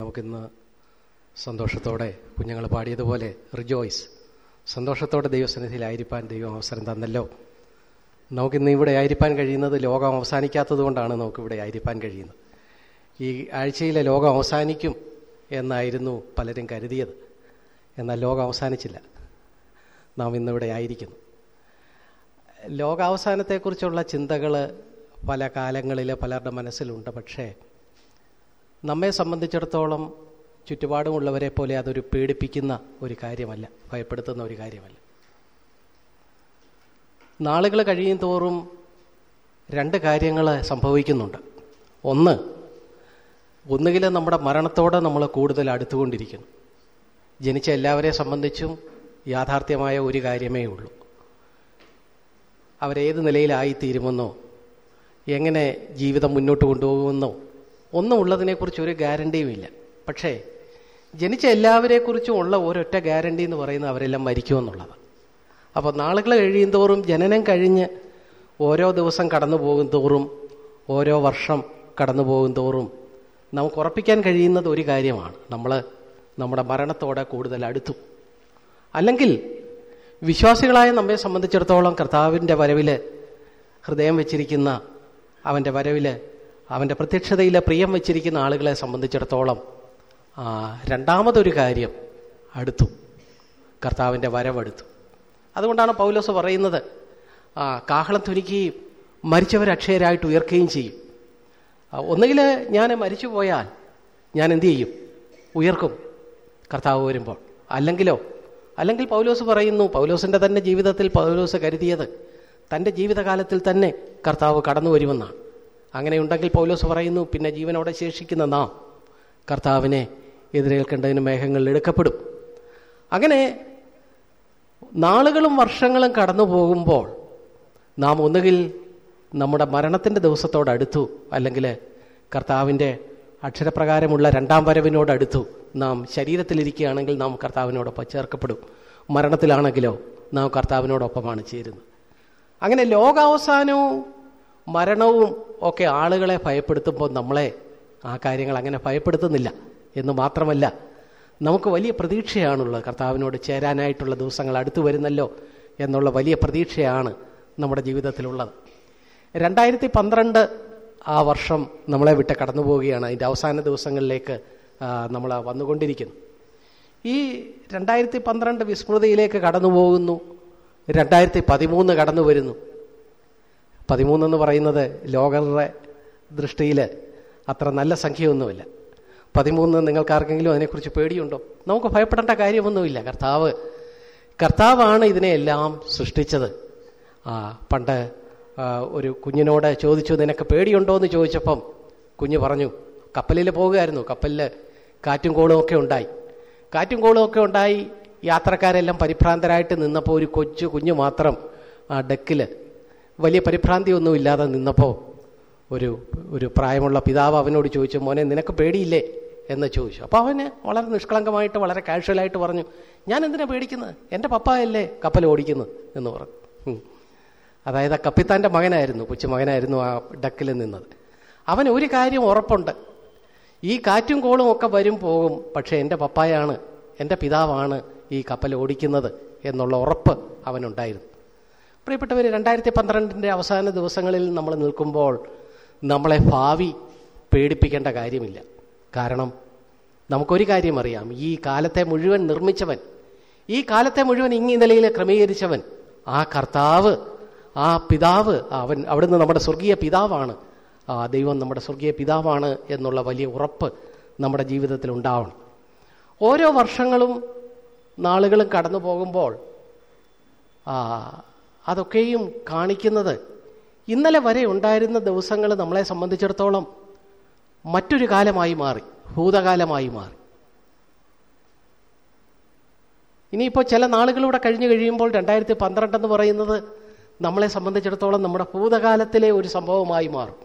നമുക്കിന്ന് സന്തോഷത്തോടെ കുഞ്ഞുങ്ങൾ പാടിയതുപോലെ റിജോയ്സ് സന്തോഷത്തോടെ ദൈവസന്നിധിയിലായിരിക്കാൻ ദൈവം അവസരം തന്നല്ലോ. നമുക്കിന്ന് ഇവിടെ ആയിരിക്കാൻ കഴിയുന്നത് ലോകം അവസാനിക്കാത്തത് കൊണ്ടാണ് നമുക്കിവിടെ ആയിരിക്കാൻ കഴിയുന്നത്. ഈ ആഴ്ചയിലെ ലോകം അവസാനിക്കും എന്നായിരുന്നു പലരും കരുതിയത്. എന്നാൽ ലോകം അവസാനിച്ചില്ല. നാം ഇന്നിവിടെ ആയിരിക്കുന്നു. ലോകാവസാനത്തെക്കുറിച്ചുള്ള ചിന്തകൾ പല കാലങ്ങളിൽ പലരുടെ മനസ്സിലുണ്ട്. പക്ഷേ നമ്മെ സംബന്ധിച്ചിടത്തോളം ചുറ്റുപാടുമുള്ളവരെ പോലെ അതൊരു പേടിപ്പിക്കുന്ന ഒരു കാര്യമല്ല ഭയപ്പെടുത്തുന്ന ഒരു കാര്യമല്ല. നാളുകൾ കഴിയും തോറും രണ്ട് കാര്യങ്ങൾ സംഭവിക്കുന്നുണ്ട്. ഒന്ന് ഒന്നുകിൽ നമ്മുടെ മരണത്തോടെ നമ്മൾ കൂടുതൽ അടുത്തുകൊണ്ടിരിക്കുന്നു. ജനിച്ച എല്ലാവരെയും സംബന്ധിച്ചും യാഥാർത്ഥ്യമായ ഒരു കാര്യമേ ഉള്ളൂ. അവരേത് നിലയിലായിത്തീരുമെന്നോ എങ്ങനെ ജീവിതം മുന്നോട്ട് കൊണ്ടുപോകുമെന്നോ ഒന്നും ഉള്ളതിനെക്കുറിച്ച് ഒരു ഗ്യാരണ്ടിയും ഇല്ല പക്ഷേ ജനിച്ച എല്ലാവരെക്കുറിച്ചും ഉള്ള ഒരൊറ്റ ഗ്യാരണ്ടി എന്ന് പറയുന്നത് അവരെല്ലാം മരിക്കുമെന്നുള്ളത് അപ്പോൾ നാളുകൾ കഴിയും തോറും ജനനം കഴിഞ്ഞ് ഓരോ ദിവസം കടന്നു പോകും തോറും ഓരോ വർഷം കടന്നു പോകും തോറും നമുക്ക് ഉറപ്പിക്കാൻ കഴിയുന്നത് ഒരു കാര്യമാണ്. നമ്മൾ നമ്മുടെ മരണത്തോടെ കൂടുതൽ അടുത്തു. അല്ലെങ്കിൽ വിശ്വാസികളായ നമ്മെ സംബന്ധിച്ചിടത്തോളം കർത്താവിന്റെ വരവിൽ ഹൃദയം വെച്ചിരിക്കുന്ന അവന്റെ വരവിൽ അവന്റെ പ്രത്യക്ഷതയിലെ പ്രിയം വെച്ചിരിക്കുന്ന ആളുകളെ സംബന്ധിച്ചിടത്തോളം രണ്ടാമതൊരു കാര്യം അടുത്തു. കർത്താവിന്റെ വരവെടുത്തു. അതുകൊണ്ടാണ് പൗലോസ് പറയുന്നത് കാഹളം തുനിക്കുകയും മരിച്ചവർ അക്ഷയരായിട്ട് ഉയർക്കുകയും ചെയ്യും. ഒന്നുകിൽ ഞാൻ മരിച്ചു പോയാൽ ഞാൻ എന്തു ചെയ്യും? ഉയർക്കും. കർത്താവ് വരുമ്പോൾ. അല്ലെങ്കിലോ അല്ലെങ്കിൽ പൗലോസ് പറയുന്നു പൗലോസിന്റെ തന്നെ ജീവിതത്തിൽ പൗലോസ് കരുതിയത് തന്റെ ജീവിതകാലത്തിൽ തന്നെ കർത്താവ് കടന്നു വരുമെന്നാണ് അങ്ങനെയുണ്ടെങ്കിൽ പൗലോസ് പറയുന്നു പിന്നെ ജീവനോടെ ശേഷിക്കുന്ന നാം കർത്താവിനെ എതിരേൽക്കേണ്ടതിന് മേഘങ്ങളിൽ എടുക്കപ്പെടും. അങ്ങനെ നാളുകളും വർഷങ്ങളും കടന്നു പോകുമ്പോൾ നാം ഒന്നുകിൽ നമ്മുടെ മരണത്തിന്റെ ദിവസത്തോടടുത്തു അല്ലെങ്കിൽ കർത്താവിന്റെ അക്ഷരപ്രകാരമുള്ള രണ്ടാം വരവിനോടടുത്തു നാം ശരീരത്തിലിരിക്കുകയാണെങ്കിൽ നാം കർത്താവിനോടൊപ്പം ചേർക്കപ്പെടും. മരണത്തിലാണെങ്കിലോ നാം കർത്താവിനോടൊപ്പമാണ് ചേരുന്നത്. അങ്ങനെ ലോകാവസാനവും മരണവും ഒക്കെ ആളുകളെ ഭയപ്പെടുത്തുമ്പോൾ നമ്മളെ ആ കാര്യങ്ങൾ അങ്ങനെ ഭയപ്പെടുത്തുന്നില്ല എന്ന് മാത്രമല്ല നമുക്ക് വലിയ പ്രതീക്ഷയാണുള്ളത് കർത്താവിനോട് ചേരാനായിട്ടുള്ള ദിവസങ്ങൾ അടുത്തു വരുന്നല്ലോ എന്നുള്ള വലിയ പ്രതീക്ഷയാണ് നമ്മുടെ ജീവിതത്തിലുള്ളത്. രണ്ടായിരത്തി പന്ത്രണ്ട് ആ വർഷം നമ്മളെ വിട്ട് കടന്നു പോവുകയാണ് അതിന്റെ അവസാന ദിവസങ്ങളിലേക്ക് നമ്മൾ വന്നുകൊണ്ടിരിക്കുന്നു. ഈ രണ്ടായിരത്തി പന്ത്രണ്ട് വിസ്മൃതിയിലേക്ക് കടന്നു പോകുന്നു രണ്ടായിരത്തി പതിമൂന്ന് കടന്നു വരുന്നു പതിമൂന്നെന്ന് പറയുന്നത് ലോകരുടെ ദൃഷ്ടിയിൽ അത്ര നല്ല സംഖ്യയൊന്നുമില്ല. പതിമൂന്ന് നിങ്ങൾക്കാർക്കെങ്കിലും അതിനെക്കുറിച്ച് പേടിയുണ്ടോ? നമുക്ക് ഭയപ്പെടേണ്ട കാര്യമൊന്നുമില്ല. കർത്താവ് കർത്താവാണ് ഇതിനെയെല്ലാം സൃഷ്ടിച്ചത്. ആ പണ്ട് ഒരു കുഞ്ഞിനോട് ചോദിച്ചു നിനക്ക് പേടിയുണ്ടോ? എന്ന് ചോദിച്ചപ്പം കുഞ്ഞ് പറഞ്ഞു കപ്പലിൽ പോകുമായിരുന്നു കപ്പലിൽ കാറ്റും കോളും ഒക്കെ ഉണ്ടായി. കാറ്റും കോളും ഒക്കെ ഉണ്ടായി യാത്രക്കാരെല്ലാം പരിഭ്രാന്തരായിട്ട് നിന്നപ്പോൾ ഒരു കൊച്ചു കുഞ്ഞു മാത്രം ആ ഡെക്കിൽ വലിയ പരിഭ്രാന്തിയൊന്നും ഇല്ലാതെ നിന്നപ്പോൾ ഒരു ഒരു പ്രായമുള്ള പിതാവ് അവനോട് ചോദിച്ചു മോനെ നിനക്ക് പേടിയില്ലേ? എന്ന് ചോദിച്ചു. അപ്പോൾ അവന് വളരെ നിഷ്കളങ്കമായിട്ട് വളരെ കാഷ്വലായിട്ട് പറഞ്ഞു ഞാൻ എന്തിനാ പേടിക്കുന്നത്? എന്റെ പപ്പായല്ലേ കപ്പൽ ഓടിക്കുന്നത്? എന്ന് പറഞ്ഞു. അതായത് ആ കപ്പിത്താന്റെ മകനായിരുന്നു കൊച്ചുമകനായിരുന്നു ആ ഡക്കിൽ നിന്നത്. അവൻ ഒരു കാര്യം ഉറപ്പുണ്ട്. ഈ കാറ്റും കോളും ഒക്കെ വരും പോകും പക്ഷേ എന്റെ പപ്പായാണ് എന്റെ പിതാവാണ് ഈ കപ്പൽ ഓടിക്കുന്നത് എന്നുള്ള ഉറപ്പ് അവനുണ്ടായിരുന്നു. പ്രിയപ്പെട്ടവർ രണ്ടായിരത്തി പന്ത്രണ്ടിന്റെ അവസാന ദിവസങ്ങളിൽ നമ്മൾ നിൽക്കുമ്പോൾ നമ്മളെ ഭാവി പേടിപ്പിക്കേണ്ട കാര്യമില്ല. കാരണം നമുക്കൊരു കാര്യം അറിയാം. ഈ കാലത്തെ മുഴുവൻ നിർമ്മിച്ചവൻ ഈ കാലത്തെ മുഴുവൻ ഇങ്ങി നിലയിൽ ക്രമീകരിച്ചവൻ ആ കർത്താവ് ആ പിതാവ് അവൻ അവിടുന്ന് നമ്മുടെ സ്വർഗീയ പിതാവാണ്. ആ ദൈവം നമ്മുടെ സ്വർഗീയ പിതാവാണ് എന്നുള്ള വലിയ ഉറപ്പ് നമ്മുടെ ജീവിതത്തിൽ ഉണ്ടാവണം. ഓരോ വർഷങ്ങളും നാളുകളും കടന്നു പോകുമ്പോൾ അതൊക്കെയും കാണിക്കുന്നത് ഇന്നലെ വരെ ഉണ്ടായിരുന്ന ദിവസങ്ങൾ നമ്മളെ സംബന്ധിച്ചിടത്തോളം മറ്റൊരു കാലമായി മാറി ഭൂതകാലമായി മാറി. ഇനിയിപ്പോൾ ചില നാളുകളിലൂടെ കഴിഞ്ഞു കഴിയുമ്പോൾ രണ്ടായിരത്തി പന്ത്രണ്ട് എന്ന് പറയുന്നത് നമ്മളെ സംബന്ധിച്ചിടത്തോളം നമ്മുടെ ഭൂതകാലത്തിലെ ഒരു സംഭവമായി മാറും.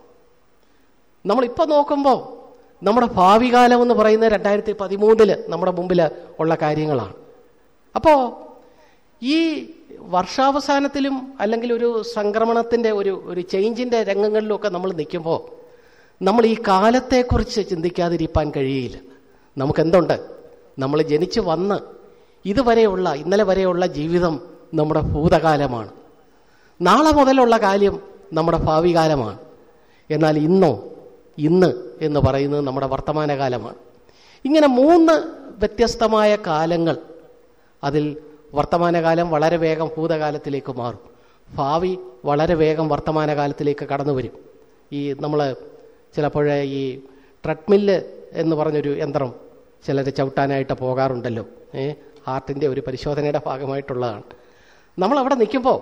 നമ്മളിപ്പോൾ നോക്കുമ്പോൾ നമ്മുടെ ഭാവി കാലം എന്ന് പറയുന്നത് രണ്ടായിരത്തി പതിമൂന്നിൽ നമ്മുടെ മുമ്പിൽ ഉള്ള കാര്യങ്ങളാണ്. അപ്പോൾ ഈ വർഷാവസാനത്തിലും അല്ലെങ്കിൽ ഒരു സംക്രമണത്തിന്റെ ഒരു ഒരു ചേഞ്ചിന്റെ രംഗങ്ങളിലുമൊക്കെ നമ്മൾ നിൽക്കുമ്പോൾ നമ്മൾ ഈ കാലത്തെക്കുറിച്ച് ചിന്തിക്കാതിരിക്കാൻ കഴിയില്ല. നമുക്കെന്തുണ്ട്? നമ്മൾ ജനിച്ച് വന്ന് ഇതുവരെയുള്ള ഇന്നലെ വരെയുള്ള ജീവിതം നമ്മുടെ ഭൂതകാലമാണ്. നാളെ മുതലുള്ള കാര്യം നമ്മുടെ ഭാവി കാലമാണ് എന്നാൽ ഇന്നോ ഇന്ന് എന്ന് പറയുന്നത് നമ്മുടെ വർത്തമാനകാലമാണ്. ഇങ്ങനെ മൂന്ന് വ്യത്യസ്തമായ കാലങ്ങൾ അതിൽ വർത്തമാനകാലം വളരെ വേഗം ഭൂതകാലത്തിലേക്ക് മാറും. ഭാവി വളരെ വേഗം വർത്തമാനകാലത്തിലേക്ക് കടന്നു വരും. ഈ നമ്മൾ ചിലപ്പോഴേ ഈ ട്രെഡ്മില്ല് എന്ന് പറഞ്ഞൊരു യന്ത്രം ചിലർ ചവിട്ടാനായിട്ട് പോകാറുണ്ടല്ലോ. ഏ ഹാർട്ടിന്റെ ഒരു പരിശോധനയുടെ ഭാഗമായിട്ടുള്ളതാണ്. നമ്മളവിടെ നിൽക്കുമ്പോൾ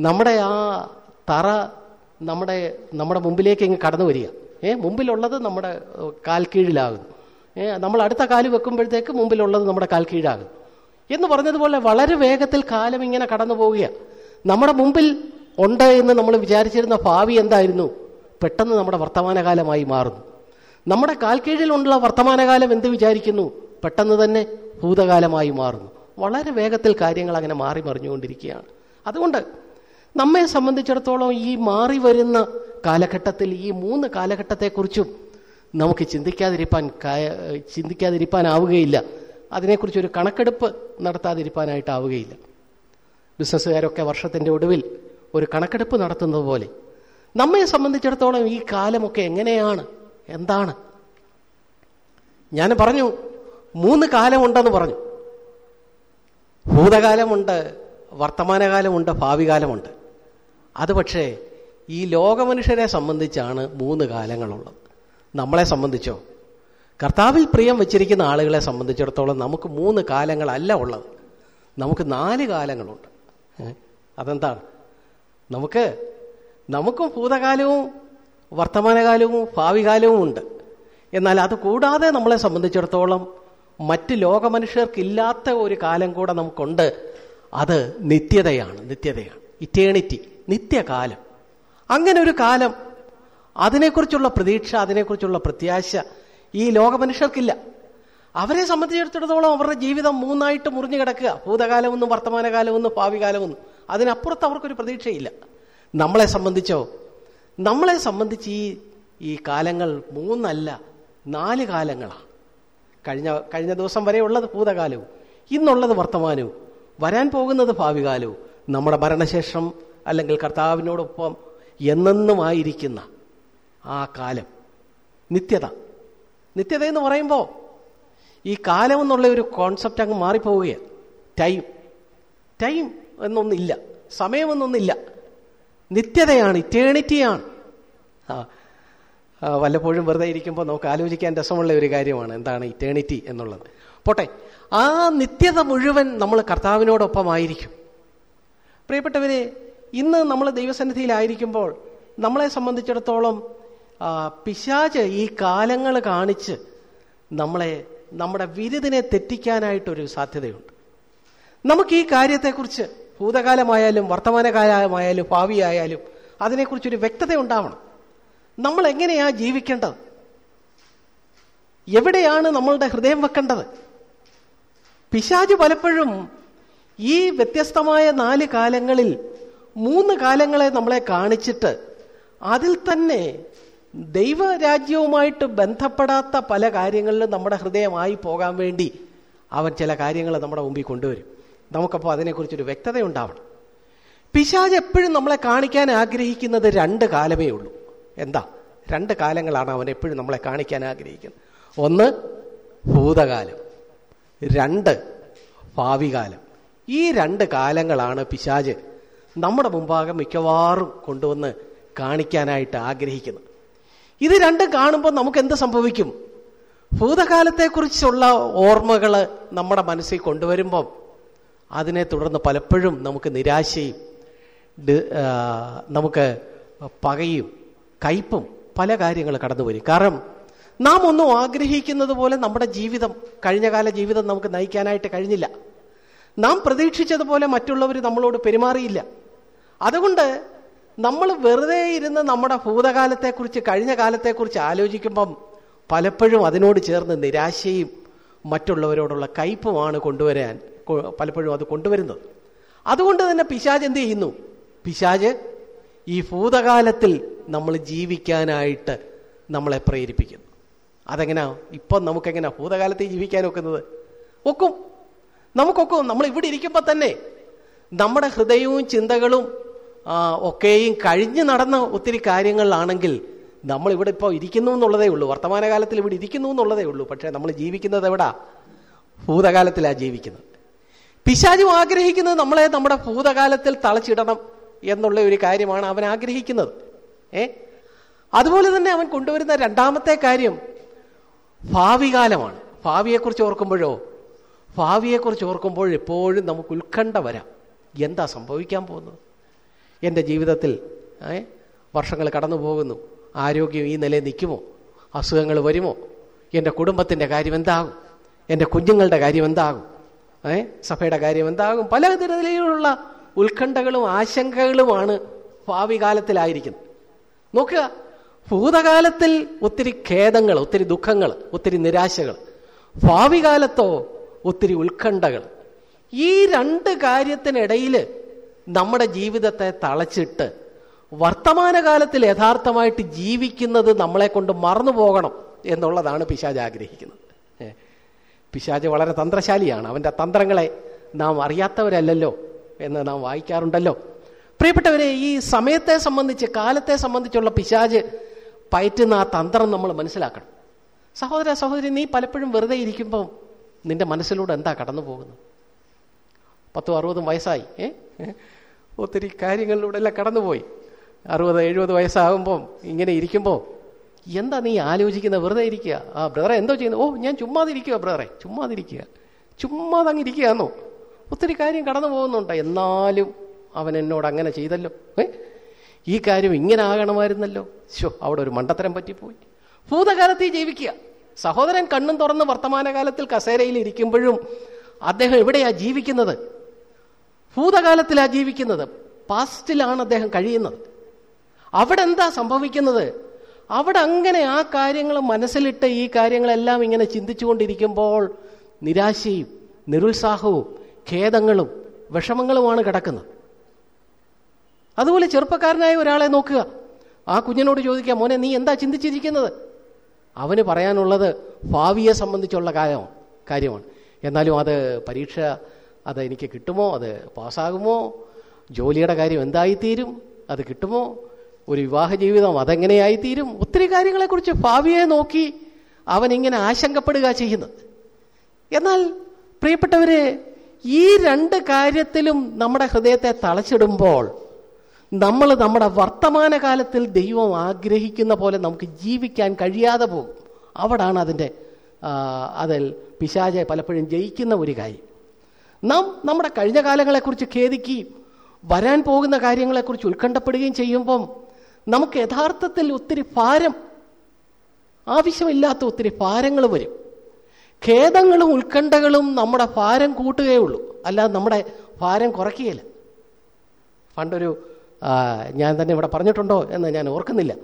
നമ്മുടെ ആ തറ നമ്മുടെ നമ്മുടെ മുമ്പിലേക്ക് ഇങ്ങ് കടന്നു വരിക. ഏ മുമ്പിലുള്ളത് നമ്മുടെ കാൽ കീഴിലാകുന്നു നമ്മൾ അടുത്ത കാൽ വെക്കുമ്പോഴത്തേക്ക് മുമ്പിലുള്ളത് നമ്മുടെ കാൽ കീഴാകും എന്ന് പറഞ്ഞതുപോലെ വളരെ വേഗത്തിൽ കാലം ഇങ്ങനെ കടന്നു പോവുകയാണ്. നമ്മുടെ മുമ്പിൽ ഉണ്ട് എന്ന് നമ്മൾ വിചാരിച്ചിരുന്ന ഭാവി എന്തായിരുന്നു? പെട്ടെന്ന് നമ്മുടെ വർത്തമാനകാലമായി മാറുന്നു. നമ്മുടെ കാൽ കീഴിലുള്ള വർത്തമാനകാലം എന്ത് വിചാരിക്കുന്നു? പെട്ടെന്ന് തന്നെ ഭൂതകാലമായി മാറുന്നു. വളരെ വേഗത്തിൽ കാര്യങ്ങൾ അങ്ങനെ മാറി മറിഞ്ഞുകൊണ്ടിരിക്കുകയാണ്. അതുകൊണ്ട് നമ്മെ സംബന്ധിച്ചിടത്തോളം ഈ മാറി വരുന്ന കാലഘട്ടത്തിൽ ഈ മൂന്ന് കാലഘട്ടത്തെക്കുറിച്ചും നമുക്ക് ചിന്തിക്കാതിരിക്കാൻ ചിന്തിക്കാതിരിക്കാനാവുകയില്ല അതിനെക്കുറിച്ച് ഒരു കണക്കെടുപ്പ് നടത്താതിരിക്കാനായിട്ടാവുകയില്ല ബിസിനസ്സുകാരൊക്കെ വർഷത്തിന്റെ ഒടുവിൽ ഒരു കണക്കെടുപ്പ് നടത്തുന്നത് പോലെ നമ്മെ സംബന്ധിച്ചിടത്തോളം ഈ കാലമൊക്കെ എങ്ങനെയാണ്? എന്താണ്? ഞാൻ പറഞ്ഞു മൂന്ന് കാലമുണ്ടെന്ന് പറഞ്ഞു. ഭൂതകാലമുണ്ട് വർത്തമാനകാലമുണ്ട് ഭാവി കാലമുണ്ട് അത് പക്ഷേ ഈ ലോകമനുഷ്യരെ സംബന്ധിച്ചാണ് മൂന്ന് കാലങ്ങളുള്ളത്. നമ്മളെ സംബന്ധിച്ചോ? കർത്താവിൽ പ്രിയം വെച്ചിരിക്കുന്ന ആളുകളെ സംബന്ധിച്ചിടത്തോളം നമുക്ക് മൂന്ന് കാലങ്ങളല്ല ഉള്ളത്. നമുക്ക് നാല് കാലങ്ങളുണ്ട്. അതെന്താണ്? നമുക്ക് നമുക്കും ഭൂതകാലവും വർത്തമാനകാലവും ഭാവികാലവും ഉണ്ട്. എന്നാൽ അത് കൂടാതെ നമ്മളെ സംബന്ധിച്ചിടത്തോളം മറ്റ് ലോകമനുഷ്യർക്കില്ലാത്ത ഒരു കാലം കൂടെ നമുക്കുണ്ട്. അത് നിത്യതയാണ് നിത്യതയാണ്. ഇറ്റേണിറ്റി നിത്യകാലം. അങ്ങനെ ഒരു കാലം അതിനെക്കുറിച്ചുള്ള പ്രതീക്ഷ അതിനെക്കുറിച്ചുള്ള പ്രത്യാശ ഈ ലോകമനുഷ്യർക്കില്ല. അവരെ സംബന്ധിച്ചിടത്തോളം അവരുടെ ജീവിതം മൂന്നായിട്ട് മുറിഞ്ഞു കിടക്കുക. ഭൂതകാലമൊന്നും വർത്തമാനകാലമൊന്നും ഭാവി കാലമൊന്നും അതിനപ്പുറത്ത് അവർക്കൊരു പ്രതീക്ഷയില്ല. നമ്മളെ സംബന്ധിച്ചോ? നമ്മളെ സംബന്ധിച്ച് ഈ ഈ കാലങ്ങൾ മൂന്നല്ല നാല് കാലങ്ങളാണ് കഴിഞ്ഞ കഴിഞ്ഞ ദിവസം വരെ ഉള്ളത് ഭൂതകാലവും. ഇന്നുള്ളത് വർത്തമാനവും. വരാൻ പോകുന്നത് ഭാവി കാലവും നമ്മുടെ മരണശേഷം അല്ലെങ്കിൽ കർത്താവിനോടൊപ്പം എന്നെന്നുമായിരിക്കുന്ന ആ കാലം. നിത്യത. നിത്യത എന്ന് പറയുമ്പോൾ ഈ കാലം എന്നുള്ള ഒരു കോൺസെപ്റ്റ് അങ്ങ് മാറിപ്പോവുകയാണ്. Time time എന്നൊന്നില്ല. സമയമെന്നൊന്നില്ല നിത്യതയാണ് ഇറ്റേണിറ്റിയാണ് ആ വല്ലപ്പോഴും വെറുതെ ഇരിക്കുമ്പോൾ നമുക്ക് ആലോചിക്കാൻ രസമുള്ള ഒരു കാര്യമാണ്. എന്താണ് ഇറ്റേണിറ്റി എന്നുള്ളത്? പോട്ടെ. ആ നിത്യത മുഴുവൻ നമ്മൾ കർത്താവിനോടൊപ്പമായിരിക്കും. പ്രിയപ്പെട്ടവരെ ഇന്ന് നമ്മൾ ദൈവസന്നിധിയിലായിരിക്കുമ്പോൾ നമ്മളെ സംബന്ധിച്ചിടത്തോളം ആ, പിശാച് ഈ കാലങ്ങൾ കാണിച്ച് നമ്മളെ നമ്മുടെ വിരുദിനെ തെറ്റിക്കാനായിട്ടൊരു സാധ്യതയുണ്ട്. നമുക്ക് ഈ കാര്യത്തെക്കുറിച്ച് ഭൂതകാലമായാലും വർത്തമാനകാലമായാലും ഭാവിയായാലും അതിനെക്കുറിച്ചൊരു വ്യക്തത ഉണ്ടാവണം. നമ്മൾ എങ്ങനെയാ ജീവിക്കേണ്ടത്? എവിടെയാണ് നമ്മളുടെ ഹൃദയം വെക്കേണ്ടത്? പിശാജ് പലപ്പോഴും ഈ വ്യത്യസ്തമായ നാല് കാലങ്ങളിൽ മൂന്ന് കാലങ്ങളെ നമ്മളെ കാണിച്ചിട്ട് അതിൽ തന്നെ ദൈവരാജ്യവുമായിട്ട് ബന്ധപ്പെടാത്ത പല കാര്യങ്ങളിലും നമ്മുടെ ഹൃദയമായി പോകാൻ വേണ്ടി അവൻ ചില കാര്യങ്ങൾ നമ്മുടെ മുമ്പിൽ കൊണ്ടുവരും. നമുക്കപ്പോൾ അതിനെക്കുറിച്ചൊരു വ്യക്തത ഉണ്ടാവണം പിശാജ് എപ്പോഴും നമ്മളെ കാണിക്കാൻ ആഗ്രഹിക്കുന്നത് രണ്ട് കാലമേ ഉള്ളൂ. എന്താ? രണ്ട് കാലങ്ങളാണ് അവൻ എപ്പോഴും നമ്മളെ കാണിക്കാൻ ആഗ്രഹിക്കുന്നത്. ഒന്ന് ഭൂതകാലം. രണ്ട് ഭാവികാലം. ഈ രണ്ട് കാലങ്ങളാണ് പിശാജ് നമ്മുടെ മുമ്പാകെ മിക്കവാറും കൊണ്ടുവന്ന് കാണിക്കാനായിട്ട് ആഗ്രഹിക്കുന്നത്. ഇത് രണ്ടും കാണുമ്പോൾ നമുക്ക് എന്ത് സംഭവിക്കും? ഭൂതകാലത്തെക്കുറിച്ചുള്ള ഓർമ്മകൾ നമ്മുടെ മനസ്സിൽ കൊണ്ടുവരുമ്പം അതിനെ തുടർന്ന് പലപ്പോഴും നമുക്ക് നിരാശയും നമുക്ക് പകയും കയ്പും പല കാര്യങ്ങൾ കടന്നു വരും. കാരണം നാം ഒന്നും ആഗ്രഹിക്കുന്നത് പോലെ നമ്മുടെ ജീവിതം കഴിഞ്ഞകാല ജീവിതം നമുക്ക് നയിക്കാനായിട്ട് കഴിഞ്ഞില്ല. നാം പ്രതീക്ഷിച്ചതുപോലെ മറ്റുള്ളവർ നമ്മളോട് പെരുമാറിയില്ല. അതുകൊണ്ട് നമ്മൾ വെറുതെ ഇരുന്ന് നമ്മുടെ ഭൂതകാലത്തെക്കുറിച്ച് കഴിഞ്ഞ കാലത്തെക്കുറിച്ച് ആലോചിക്കുമ്പം പലപ്പോഴും അതിനോട് ചേർന്ന് നിരാശയും മറ്റുള്ളവരോടുള്ള കയ്പുമാണ് കൊണ്ടുവരാൻ പലപ്പോഴും അത് കൊണ്ടുവരുന്നത്. അതുകൊണ്ട് തന്നെ പിശാജ് എന്ത് ചെയ്യുന്നു? പിശാജ് ഈ ഭൂതകാലത്തിൽ നമ്മൾ ജീവിക്കാനായിട്ട് നമ്മളെ പ്രേരിപ്പിക്കുന്നു. അതെങ്ങനെയാ ഇപ്പം നമുക്കെങ്ങനെയാ ഭൂതകാലത്തെ ജീവിക്കാൻ ഒക്കുന്നത് ഒക്കും. നമുക്കൊക്കും. നമ്മൾ ഇവിടെ ഇരിക്കുമ്പോൾ തന്നെ നമ്മുടെ ഹൃദയവും ചിന്തകളും ഒക്കെയും കഴിഞ്ഞു നടന്ന ഒത്തിരി കാര്യങ്ങളിലാണെങ്കിൽ നമ്മൾ ഇവിടെ ഇപ്പോൾ ഇരിക്കുന്നു എന്നുള്ളതേ ഉള്ളൂ. വർത്തമാനകാലത്തിൽ ഇവിടെ ഇരിക്കുന്നു എന്നുള്ളതേ ഉള്ളൂ. പക്ഷേ നമ്മൾ ജീവിക്കുന്നത് എവിടാ? ഭൂതകാലത്തിലാണ് ജീവിക്കുന്നത്. പിശാചു ആഗ്രഹിക്കുന്നത് നമ്മളെ നമ്മുടെ ഭൂതകാലത്തിൽ തളച്ചിടണം എന്നുള്ള ഒരു കാര്യമാണ് അവൻ ആഗ്രഹിക്കുന്നത്. ഏ? അതുപോലെ തന്നെ അവൻ കൊണ്ടുവരുന്ന രണ്ടാമത്തെ കാര്യം ഭാവി കാലമാണ് ഭാവിയെക്കുറിച്ച് ഓർക്കുമ്പോഴോ? ഭാവിയെക്കുറിച്ച് ഓർക്കുമ്പോൾ എപ്പോഴും നമുക്ക് ഉത്കണ്ഠ വരാം. എന്താ സംഭവിക്കാൻ പോകുന്നത്? എന്റെ ജീവിതത്തിൽ വർഷങ്ങൾ കടന്നു പോകുന്നു. ആരോഗ്യം ഈ നിലയിൽ നിൽക്കുമോ? അസുഖങ്ങൾ വരുമോ? എന്റെ കുടുംബത്തിന്റെ കാര്യം എന്താകും? എന്റെ കുഞ്ഞുങ്ങളുടെ കാര്യം എന്താകും? ഏ സഭയുടെ കാര്യം എന്താകും? പല നിലയിലുള്ള ഉത്കണ്ഠകളും ആശങ്കകളുമാണ് ഭാവി കാലത്തിലായിരിക്കുന്നത്. നോക്കുക ഭൂതകാലത്തിൽ ഒത്തിരി ഖേദങ്ങൾ ഒത്തിരി ദുഃഖങ്ങൾ ഒത്തിരി നിരാശകൾ ഭാവി കാലത്തോ ഒത്തിരി ഉത്കണ്ഠകൾ. ഈ രണ്ട് കാര്യത്തിനിടയിൽ നമ്മുടെ ജീവിതത്തെ തളച്ചിട്ട് വർത്തമാനകാലത്തിൽ യഥാർത്ഥമായിട്ട് ജീവിക്കുന്നത് നമ്മളെ കൊണ്ട് മറന്നു പോകണം എന്നുള്ളതാണ് പിശാജ് ആഗ്രഹിക്കുന്നത്. പിശാജ് വളരെ തന്ത്രശാലിയാണ്. അവന്റെ തന്ത്രങ്ങളെ നാം അറിയാത്തവരല്ലല്ലോ എന്ന് നാം വായിക്കാറുണ്ടല്ലോ. പ്രിയപ്പെട്ടവരെ ഈ സമയത്തെ സംബന്ധിച്ച് കാലത്തെ സംബന്ധിച്ചുള്ള പിശാജ് പയറ്റുന്ന ആ തന്ത്രം നമ്മൾ മനസ്സിലാക്കണം. സഹോദര സഹോദരി നീ പലപ്പോഴും വെറുതെ ഇരിക്കുമ്പം നിന്റെ മനസ്സിലൂടെ എന്താ കടന്നു പോകുന്നത് പത്തും അറുപതും വയസ്സായി. ഏ? ഒത്തിരി കാര്യങ്ങളിലൂടെ എല്ലാം കടന്നുപോയി. അറുപത് എഴുപത് വയസ്സാകുമ്പം ഇങ്ങനെ ഇരിക്കുമ്പോൾ എന്താ നീ ആലോചിക്കുന്ന? വെറുതെ ഇരിക്കുക. ആ ബ്രദറെ എന്തോ ചെയ്യുന്നത് ഓ ഞാൻ ചുമ്മാതിരിക്കുക ബ്രദറെ. ചുമ്മാതിരിക്കുക. ചുമ്മാതങ്ങ് ഇരിക്കുകയെന്നോ ഒത്തിരി കാര്യം കടന്നു പോകുന്നുണ്ട് എന്നാലും അവൻ എന്നോട് അങ്ങനെ ചെയ്തല്ലോ. ഏ? ഈ കാര്യം ഇങ്ങനെ ആകണമായിരുന്നല്ലോ. ശോ അവിടെ ഒരു മണ്ടത്തരം പറ്റിപ്പോയി. ഭൂതകാലത്തിൽ ജീവിക്കുക. സഹോദരൻ കണ്ണും തുറന്ന് വർത്തമാനകാലത്തിൽ കസേരയിൽ ഇരിക്കുമ്പോഴും അദ്ദേഹം എവിടെയാ ജീവിക്കുന്നത്? ഭൂതകാലത്തിലാ ജീവിക്കുന്നത്. പാസ്റ്റിലാണ് അദ്ദേഹം കഴിയുന്നത്. അവിടെ എന്താ സംഭവിക്കുന്നത്? അവിടെ അങ്ങനെ ആ കാര്യങ്ങൾ മനസ്സിലിട്ട് ഈ കാര്യങ്ങളെല്ലാം ഇങ്ങനെ ചിന്തിച്ചുകൊണ്ടിരിക്കുമ്പോൾ നിരാശയും നിരുത്സാഹവും ഖേദങ്ങളും വിഷമങ്ങളുമാണ് കിടക്കുന്നത്. അതുപോലെ ചെറുപ്പക്കാരനായ ഒരാളെ നോക്കുക. ആ കുഞ്ഞിനോട് ചോദിക്കുക മോനെ നീ എന്താ ചിന്തിച്ചിരിക്കുന്നത്? അവന് പറയാനുള്ളത് ഭാവിയെ സംബന്ധിച്ചുള്ള കാര്യമാണ് കാര്യമാണ്. എന്നാലും അത് പരീക്ഷ അത് എനിക്ക് കിട്ടുമോ? അത് പാസ്സാകുമോ? ജോലിയുടെ കാര്യം എന്തായിത്തീരും? അത് കിട്ടുമോ? ഒരു വിവാഹ ജീവിതം അതെങ്ങനെയായിത്തീരും? ഒത്തിരി കാര്യങ്ങളെക്കുറിച്ച് ഭാവിയെ നോക്കി അവൻ ഇങ്ങനെ ആശങ്കപ്പെടുക ചെയ്യുന്നത്. എന്നാൽ പ്രിയപ്പെട്ടവരെ ഈ രണ്ട് കാര്യത്തിലും നമ്മുടെ ഹൃദയത്തെ തളച്ചിടുമ്പോൾ നമ്മൾ നമ്മുടെ വർത്തമാനകാലത്തിൽ ദൈവം ആഗ്രഹിക്കുന്ന പോലെ നമുക്ക് ജീവിക്കാൻ കഴിയാതെ പോകും. അവിടാണ് അതിന്റെ അതിൽ പിശാചെ പലപ്പോഴും ജയിക്കുന്ന ഒരു കാര്യം. നാം നമ്മുടെ കഴിഞ്ഞ കാലങ്ങളെക്കുറിച്ച് ഖേദിക്കുകയും വരാൻ പോകുന്ന കാര്യങ്ങളെക്കുറിച്ച് ഉത്കണ്ഠപ്പെടുകയും ചെയ്യുമ്പം നമുക്ക് യഥാർത്ഥത്തിൽ ഒത്തിരി ഭാരം ആവശ്യമില്ലാത്ത ഒത്തിരി ഭാരങ്ങൾ വരും. ഖേദങ്ങളും ഉത്കണ്ഠകളും നമ്മുടെ ഭാരം കൂട്ടുകയുള്ളൂ. അല്ലാതെ നമ്മുടെ ഭാരം കുറയ്ക്കുകയില്ല. പണ്ടൊരു ഞാൻ തന്നെ ഇവിടെ പറഞ്ഞിട്ടുണ്ടോ എന്ന് ഞാൻ ഓർക്കുന്നില്ല.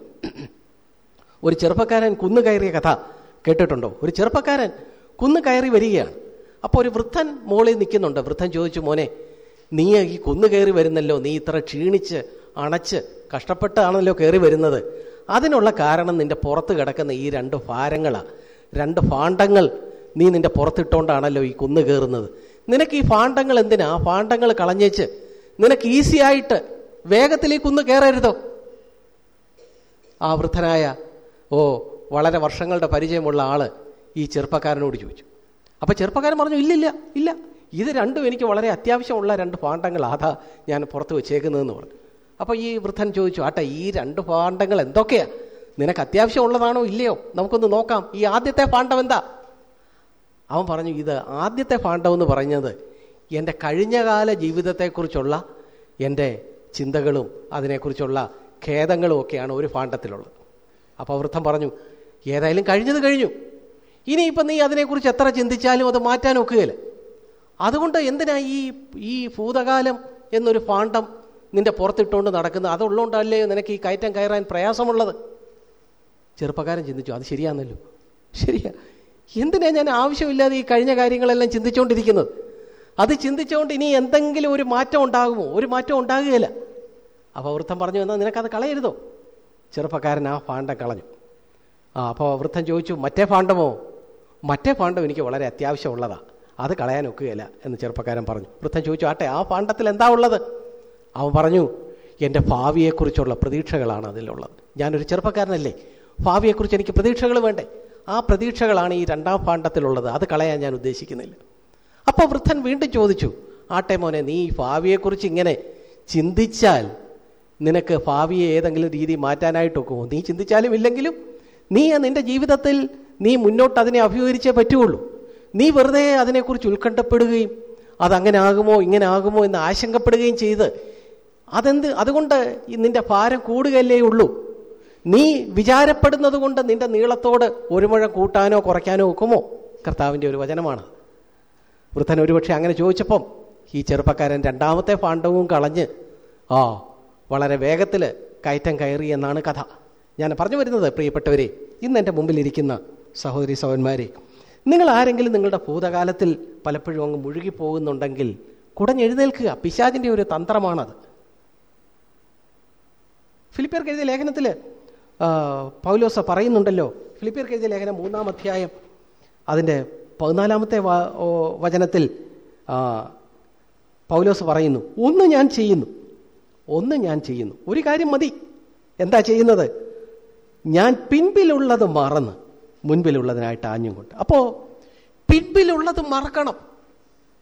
ഒരു ചെറുപ്പക്കാരൻ കുന്നു കയറിയ കഥ കേട്ടിട്ടുണ്ടോ? ഒരു ചെറുപ്പക്കാരൻ കുന്നു കയറി വരികയാണ്. അപ്പോൾ ഒരു വൃദ്ധൻ മോളിൽ നിൽക്കുന്നുണ്ട്. വൃദ്ധൻ ചോദിച്ചു മോനെ നീ ഈ കുന്നു കയറി വരുന്നല്ലോ. നീ ഇത്ര ക്ഷീണിച്ച് അണച്ച് കഷ്ടപ്പെട്ടാണല്ലോ കയറി വരുന്നത്. അതിനുള്ള കാരണം നിന്റെ പുറത്ത് കിടക്കുന്ന ഈ രണ്ട് ഭാരങ്ങളാണ് രണ്ട് ഭാണ്ഡങ്ങൾ നീ നിന്റെ പുറത്തിട്ടുകൊണ്ടാണല്ലോ ഈ കുന്നു കയറുന്നത്. നിനക്ക് ഈ ഭാണ്ഡങ്ങൾ എന്തിനാ? ആ ഭാണ്ഡങ്ങൾ കളഞ്ഞേച്ച് നിനക്ക് ഈസി ആയിട്ട് വേഗത്തിൽ ഈ കുന്ന് കയറരുതോ? ആ വൃദ്ധനായ ഓ വളരെ വർഷങ്ങളുടെ പരിചയമുള്ള ആൾ ഈ ചെറുപ്പക്കാരനോട് ചോദിച്ചു. അപ്പൊ ചെറുപ്പക്കാരൻ പറഞ്ഞു ഇല്ലില്ല ഇല്ല ഇത് രണ്ടും എനിക്ക് വളരെ അത്യാവശ്യമുള്ള രണ്ട് പാണ്ഡങ്ങൾ അതാ ഞാൻ പുറത്ത് വെച്ചേക്കുന്നതെന്ന് പറഞ്ഞു. അപ്പൊ ഈ വൃദ്ധൻ ചോദിച്ചു ആട്ടെ ഈ രണ്ട് പാണ്ഡങ്ങൾ എന്തൊക്കെയാ? നിനക്ക് അത്യാവശ്യമുള്ളതാണോ ഇല്ലയോ? നമുക്കൊന്ന് നോക്കാം. ഈ ആദ്യത്തെ പാണ്ഡം എന്താ? അവൻ പറഞ്ഞു ഇത് ആദ്യത്തെ പാണ്ഡം എന്ന് പറഞ്ഞത് എന്റെ കഴിഞ്ഞകാല ജീവിതത്തെക്കുറിച്ചുള്ള എന്റെ ചിന്തകളും അതിനെക്കുറിച്ചുള്ള ഖേദങ്ങളും ഒക്കെയാണ് ഒരു പാണ്ഡത്തിലുള്ളത്. അപ്പോൾ വൃദ്ധം പറഞ്ഞു ഏതായാലും കഴിഞ്ഞത് കഴിഞ്ഞു. ഇനിയിപ്പം നീ അതിനെക്കുറിച്ച് എത്ര ചിന്തിച്ചാലും അത് മാറ്റാൻ ഒക്കുകയില്ല. അതുകൊണ്ട് എന്തിനാ ഈ ഈ ഭൂതകാലം എന്നൊരു പാണ്ഡം നിന്റെ പുറത്തിട്ടുകൊണ്ട് നടക്കുന്നത്? അതുള്ളതുകൊണ്ടല്ലേ നിനക്ക് ഈ കയറ്റം കയറാൻ പ്രയാസമുള്ളത്? ചെറുപ്പക്കാരൻ ചിന്തിച്ചു അത് ശരിയാണല്ലോ ശരിയാ. എന്തിനാ ഞാൻ ആവശ്യമില്ലാതെ ഈ കഴിഞ്ഞ കാര്യങ്ങളെല്ലാം ചിന്തിച്ചുകൊണ്ടിരിക്കുന്നത് അത് ചിന്തിച്ചുകൊണ്ട് ഇനി എന്തെങ്കിലും ഒരു മാറ്റം ഉണ്ടാകുമോ? ഒരു മാറ്റം ഉണ്ടാകുകയില്ല. അപ്പോൾ വൃദ്ധം പറഞ്ഞു എന്നാൽ നിനക്കത് കളയരുതോ? ചെറുപ്പക്കാരൻ ആ പാണ്ഡം കളഞ്ഞു. ആ അപ്പോൾ വൃദ്ധം ചോദിച്ചു മറ്റേ പാണ്ഡമോ മറ്റേ പാണ്ഡം എനിക്ക് വളരെ അത്യാവശ്യമുള്ളതാണ് അത് കളയാൻ ഒക്കുകയില്ല എന്ന് ചെറുപ്പക്കാരൻ പറഞ്ഞു. വൃദ്ധൻ ചോദിച്ചു ആട്ടെ ആ പാണ്ഡത്തിൽ എന്താ ഉള്ളത്? അവൻ പറഞ്ഞു എന്റെ ഭാവിയെക്കുറിച്ചുള്ള പ്രതീക്ഷകളാണ് അതിലുള്ളത്. ഞാനൊരു ചെറുപ്പക്കാരനല്ലേ. ഭാവിയെക്കുറിച്ച് എനിക്ക് പ്രതീക്ഷകൾ വേണ്ടേ? ആ പ്രതീക്ഷകളാണ് ഈ രണ്ടാം പാണ്ഡത്തിലുള്ളത്. അത് കളയാൻ ഞാൻ ഉദ്ദേശിക്കുന്നില്ല. അപ്പോൾ വൃദ്ധൻ വീണ്ടും ചോദിച്ചു ആട്ടെ മോനെ നീ ഈ ഭാവിയെക്കുറിച്ച് ഇങ്ങനെ ചിന്തിച്ചാൽ നിനക്ക് ഭാവിയെ ഏതെങ്കിലും രീതി മാറ്റാനായിട്ടൊക്കുമോ നീ ചിന്തിച്ചാലും ഇല്ലെങ്കിലും നീ നിന്റെ ജീവിതത്തിൽ നീ മുന്നോട്ട് അതിനെ അഭിമുഖീകരിച്ചേ പറ്റുകയുള്ളൂ. നീ വെറുതെ അതിനെക്കുറിച്ച് ഉത്കണ്ഠപ്പെടുകയും അതങ്ങനെ ആകുമോ ഇങ്ങനെ ആകുമോ എന്ന് ആശങ്കപ്പെടുകയും ചെയ്ത് അതെന്ത് അതുകൊണ്ട് നിന്റെ ഭാരം കൂടുകയല്ലേ ഉള്ളൂ. നീ വിചാരപ്പെടുന്നത് കൊണ്ട് നിന്റെ നീളത്തോട് ഒരു മുഴം കൂട്ടാനോ കുറയ്ക്കാനോ ഒക്കുമോ? കർത്താവിന്റെ ഒരു വചനമാണ്. വൃദ്ധൻ ഒരുപക്ഷെ അങ്ങനെ ചോദിച്ചപ്പം ഈ ചെറുപ്പക്കാരൻ രണ്ടാമത്തെ പാണ്ഡവും കളഞ്ഞ് ആ വളരെ വേഗത്തിൽ കയറ്റം കയറി എന്നാണ് കഥ. ഞാൻ പറഞ്ഞു വരുന്നത് പ്രിയപ്പെട്ടവരെ ഇന്ന് എന്റെ മുമ്പിലിരിക്കുന്ന സഹോദരി സഹോദരന്മാരെ നിങ്ങൾ ആരെങ്കിലും നിങ്ങളുടെ ഭൂതകാലത്തിൽ പലപ്പോഴും അങ്ങ് മുഴുകിപ്പോകുന്നുണ്ടെങ്കിൽ കുടഞ്ഞെഴുന്നേൽക്കുക പിശാചിന്റെ ഒരു തന്ത്രമാണത്. ഫിലിപ്പിയർക്ക് എഴുതിയ ലേഖനത്തിൽ പൗലോസ പറയുന്നുണ്ടല്ലോ ഫിലിപ്പിയർക്ക് എഴുതിയ ലേഖനം മൂന്നാം അധ്യായം അതിന്റെ പതിനാലാമത്തെ വചനത്തിൽ പൗലോസ് പറയുന്നു ഒന്ന് ഞാൻ ചെയ്യുന്നു ഒന്ന് ഞാൻ ചെയ്യുന്നു. ഒരു കാര്യം മതി. എന്താ ചെയ്യുന്നത്? ഞാൻ പിൻപിലുള്ളത് മറന്ന് മുൻപിലുള്ളതിനായിട്ട് ആഞ്ഞും കൊണ്ട്. അപ്പോൾ പിൻപിലുള്ളത് മറക്കണം.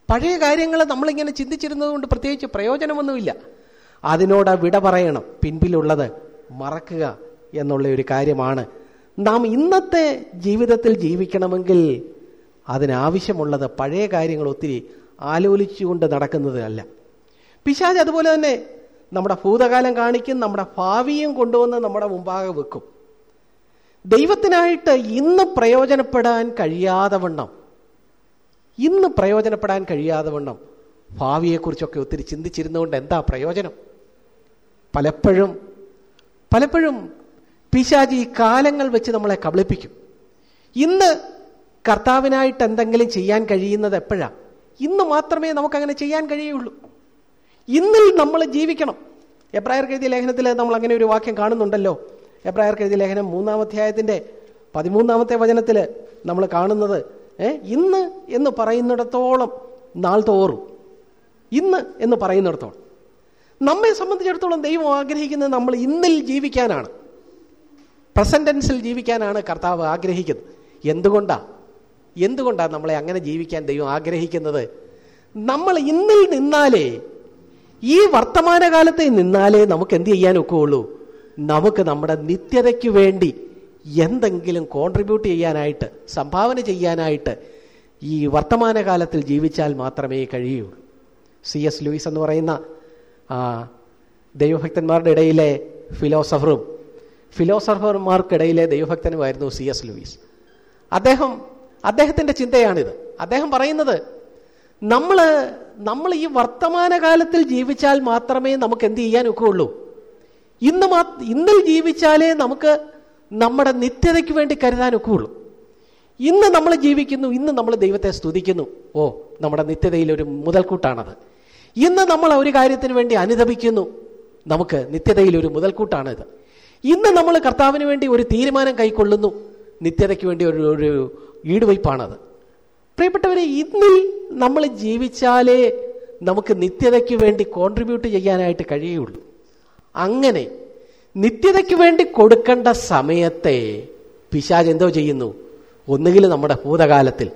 പഴയ കാര്യങ്ങൾ നമ്മളിങ്ങനെ ചിന്തിച്ചിരുന്നത് കൊണ്ട് പ്രത്യേകിച്ച് പ്രയോജനമൊന്നുമില്ല. അതിനോട് വിട പറയണം. പിൻപിലുള്ളത് മറക്കുക എന്നുള്ള ഒരു കാര്യമാണ്. നാം ഇന്നത്തെ ജീവിതത്തിൽ ജീവിക്കണമെങ്കിൽ അതിനാവശ്യമുള്ളത് പഴയ കാര്യങ്ങൾ ഒത്തിരി ആലോചിച്ചുകൊണ്ട് നടക്കുന്നതല്ല പിശാജ് അതുപോലെ തന്നെ നമ്മുടെ ഭൂതകാലം കാണിക്കും നമ്മുടെ ഭാവിയും കൊണ്ടുവന്ന് നമ്മുടെ മുമ്പാകെ വെക്കും. ദൈവത്തിനായിട്ട് ഇന്ന് പ്രയോജനപ്പെടാൻ കഴിയാതെ വണ്ണം ഇന്ന് പ്രയോജനപ്പെടാൻ കഴിയാതെ വണ്ണം ഭാവിയെക്കുറിച്ചൊക്കെ ഒത്തിരി ചിന്തിച്ചിരുന്നുകൊണ്ട് എന്താ പ്രയോജനം? പലപ്പോഴും പലപ്പോഴും പിശാജി കാലങ്ങൾ വെച്ച് നമ്മളെ കബളിപ്പിക്കും. ഇന്ന് കർത്താവിനായിട്ട് എന്തെങ്കിലും ചെയ്യാൻ കഴിയുന്നത് എപ്പോഴാണ് ഇന്ന് മാത്രമേ നമുക്കങ്ങനെ ചെയ്യാൻ കഴിയുള്ളൂ. ഇന്നിൽ നമ്മൾ ജീവിക്കണം. എബ്രായർ കെഴുതിയ ലേഖനത്തിൽ നമ്മൾ അങ്ങനെ ഒരു വാക്യം കാണുന്നുണ്ടല്ലോ. എബ്രായർക്ക് എഴുതിയ ലേഖനം മൂന്നാം അധ്യായത്തിന്റെ പതിമൂന്നാമത്തെ വചനത്തിൽ നമ്മൾ കാണുന്നത് ഇന്ന് എന്ന് പറയുന്നിടത്തോളം നാൾ തോറും ഇന്ന് എന്ന് പറയുന്നിടത്തോളം. നമ്മെ സംബന്ധിച്ചിടത്തോളം ദൈവം ആഗ്രഹിക്കുന്നത് നമ്മൾ ഇന്നിൽ ജീവിക്കാനാണ്. പ്രസന്റൻസിൽ ജീവിക്കാനാണ് കർത്താവ് ആഗ്രഹിക്കുന്നത്. എന്തുകൊണ്ടാണ് എന്തുകൊണ്ടാണ് നമ്മളെ അങ്ങനെ ജീവിക്കാൻ ദൈവം ആഗ്രഹിക്കുന്നത്? നമ്മൾ ഇന്നിൽ നിന്നാലേ ഈ വർത്തമാനകാലത്തെ നിന്നാലേ നമുക്ക് എന്ത് ചെയ്യാൻ ഒക്കുള്ളൂ? നമുക്ക് നമ്മുടെ നിത്യതയ്ക്ക് വേണ്ടി എന്തെങ്കിലും കോൺട്രിബ്യൂട്ട് ചെയ്യാനായിട്ട് സംഭാവന ചെയ്യാനായിട്ട് ഈ വർത്തമാനകാലത്തിൽ ജീവിച്ചാൽ മാത്രമേ കഴിയുള്ളൂ. സി എസ് ലൂയിസ് എന്ന് പറയുന്ന ദൈവഭക്തന്മാരുടെ ഇടയിലെ ഫിലോസഫറും ഫിലോസഫർമാർക്കിടയിലെ ദൈവഭക്തനുമായിരുന്നു സി എസ് ലൂയിസ്. അദ്ദേഹം അദ്ദേഹത്തിന്റെ ചിന്തയാണിത്. അദ്ദേഹം പറയുന്നത് നമ്മൾ നമ്മൾ ഈ വർത്തമാനകാലത്തിൽ ജീവിച്ചാൽ മാത്രമേ നമുക്ക് എന്ത് ചെയ്യാൻ ഒക്കുള്ളൂ ഇന്ന് മാ ഇന്നിൽ ജീവിച്ചാലേ നമുക്ക് നമ്മുടെ നിത്യതയ്ക്ക് വേണ്ടി കരുതാനൊക്കെ ഉള്ളൂ ഇന്ന് നമ്മൾ ജീവിക്കുന്നു ഇന്ന് നമ്മൾ ദൈവത്തെ സ്തുതിക്കുന്നു. ഓ നമ്മുടെ നിത്യതയിൽ ഒരു മുതൽക്കൂട്ടാണത്. ഇന്ന് നമ്മൾ ഒരു കാര്യത്തിന് വേണ്ടി അനുദപിക്കുന്നു നമുക്ക് നിത്യതയിൽ ഒരു മുതൽക്കൂട്ടാണിത്. ഇന്ന് നമ്മൾ കർത്താവിന് വേണ്ടി ഒരു തീരുമാനം കൈക്കൊള്ളുന്നു. നിത്യതയ്ക്ക് വേണ്ടി ഒരു ഒരു ഈടുവയ്പ്പാണത്. പ്രിയപ്പെട്ടവരെ ഇന്നിൽ നമ്മൾ ജീവിച്ചാലേ നമുക്ക് നിത്യതയ്ക്ക് വേണ്ടി കോൺട്രിബ്യൂട്ട് ചെയ്യാനായിട്ട് കഴിയുള്ളൂ. അങ്ങനെ നിത്യതയ്ക്ക് വേണ്ടി കൊടുക്കേണ്ട സമയത്തെ പിശാജ് എന്തോ ചെയ്യുന്നു. ഒന്നുകിൽ നമ്മുടെ ഭൂതകാലത്തിൽ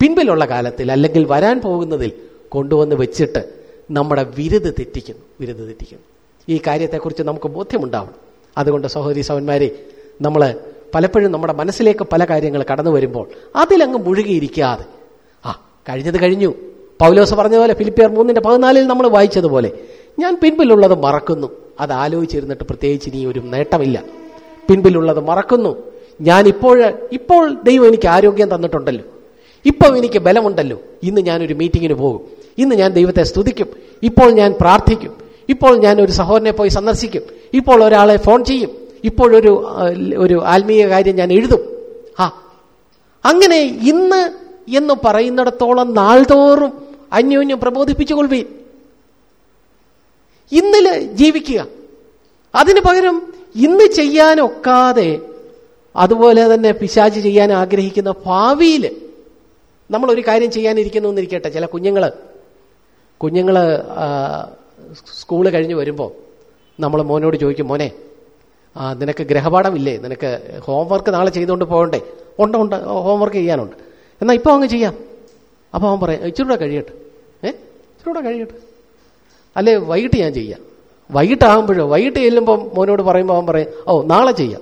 പിൻപിലുള്ള കാലത്തിൽ അല്ലെങ്കിൽ വരാൻ പോകുന്നതിൽ കൊണ്ടുവന്ന് വെച്ചിട്ട് നമ്മുടെ വിരുദ് തെറ്റിക്കുന്നു വിരുദ് തെറ്റിക്കുന്നു. ഈ കാര്യത്തെക്കുറിച്ച് നമുക്ക് ബോധ്യമുണ്ടാവണം. അതുകൊണ്ട് സഹോദരി സവന്മാരെ നമ്മൾ പലപ്പോഴും നമ്മുടെ മനസ്സിലേക്ക് പല കാര്യങ്ങൾ കടന്നു വരുമ്പോൾ അതിലങ്ങ് മുഴുകിയിരിക്കാതെ ആ കഴിഞ്ഞത് കഴിഞ്ഞു. പൗലോസ് പറഞ്ഞതുപോലെ പോലെ ഫിലിപ്പിയർ മൂന്നിന്റെ പതിനാലിൽ നമ്മൾ വായിച്ചതുപോലെ ഞാൻ പിൻപിലുള്ളത് മറക്കുന്നു. അത് ആലോചിച്ചിരുന്നിട്ട് പ്രത്യേകിച്ച് ഇനി ഒരു നേട്ടമില്ല. പിൻപിലുള്ളത് മറക്കുന്നു. ഞാൻ ഇപ്പോൾ ഇപ്പോൾ ദൈവം എനിക്ക് ആരോഗ്യം തന്നിട്ടുണ്ടല്ലോ. ഇപ്പോൾ എനിക്ക് ബലമുണ്ടല്ലോ. ഇന്ന് ഞാനൊരു മീറ്റിങ്ങിന് പോകും. ഇന്ന് ഞാൻ ദൈവത്തെ സ്തുതിക്കും. ഇപ്പോൾ ഞാൻ പ്രാർത്ഥിക്കും. ഇപ്പോൾ ഞാൻ ഒരു സഹോദരനെ പോയി സന്ദർശിക്കും. ഇപ്പോൾ ഒരാളെ ഫോൺ ചെയ്യും. ഇപ്പോഴൊരു ഒരു ആത്മീയ കാര്യം ഞാൻ എഴുതും. ആ അങ്ങനെ ഇന്ന് എന്ന് പറയുന്നിടത്തോളം നാൾതോറും അന്യോന്യം പ്രബോധിപ്പിച്ചുകൊള്ളുവീൻ. ഇന്നിൽ ജീവിക്കുക. അതിനു പകരം ഇന്ന് ചെയ്യാനൊക്കാതെ അതുപോലെ തന്നെ പിശാച് ചെയ്യാൻ ആഗ്രഹിക്കുന്ന ഭാവിയിൽ നമ്മളൊരു കാര്യം ചെയ്യാനിരിക്കുന്നു എന്നിരിക്കട്ടെ ചില കുഞ്ഞുങ്ങൾ കുഞ്ഞുങ്ങൾ സ്കൂൾ കഴിഞ്ഞ് വരുമ്പോൾ നമ്മൾ മോനോട് ചോദിക്കും മോനെ ആ നിനക്ക് ഗ്രഹപാഠമില്ലേ? നിനക്ക് ഹോംവർക്ക് നാളെ ചെയ്തുകൊണ്ട് പോകണ്ടേ? ഉണ്ട് ഉണ്ട്. ഹോംവർക്ക് ചെയ്യാനുണ്ട്. എന്നാൽ ഇപ്പോൾ അങ്ങ് ചെയ്യാം. അപ്പോൾ അവൻ പറയാം ഇച്ചിരി കൂടെ കഴിയട്ടെ. ഏ? ഇച്ചിരി കൂടെ കഴിയട്ടെ. അല്ലേ വൈകിട്ട് ഞാൻ ചെയ്യാം. വൈകിട്ടാകുമ്പോഴോ വൈകിട്ട് ചെല്ലുമ്പം മോനോട് പറയുമ്പോൾ അവൻ പറയും ഓ നാളെ ചെയ്യാം.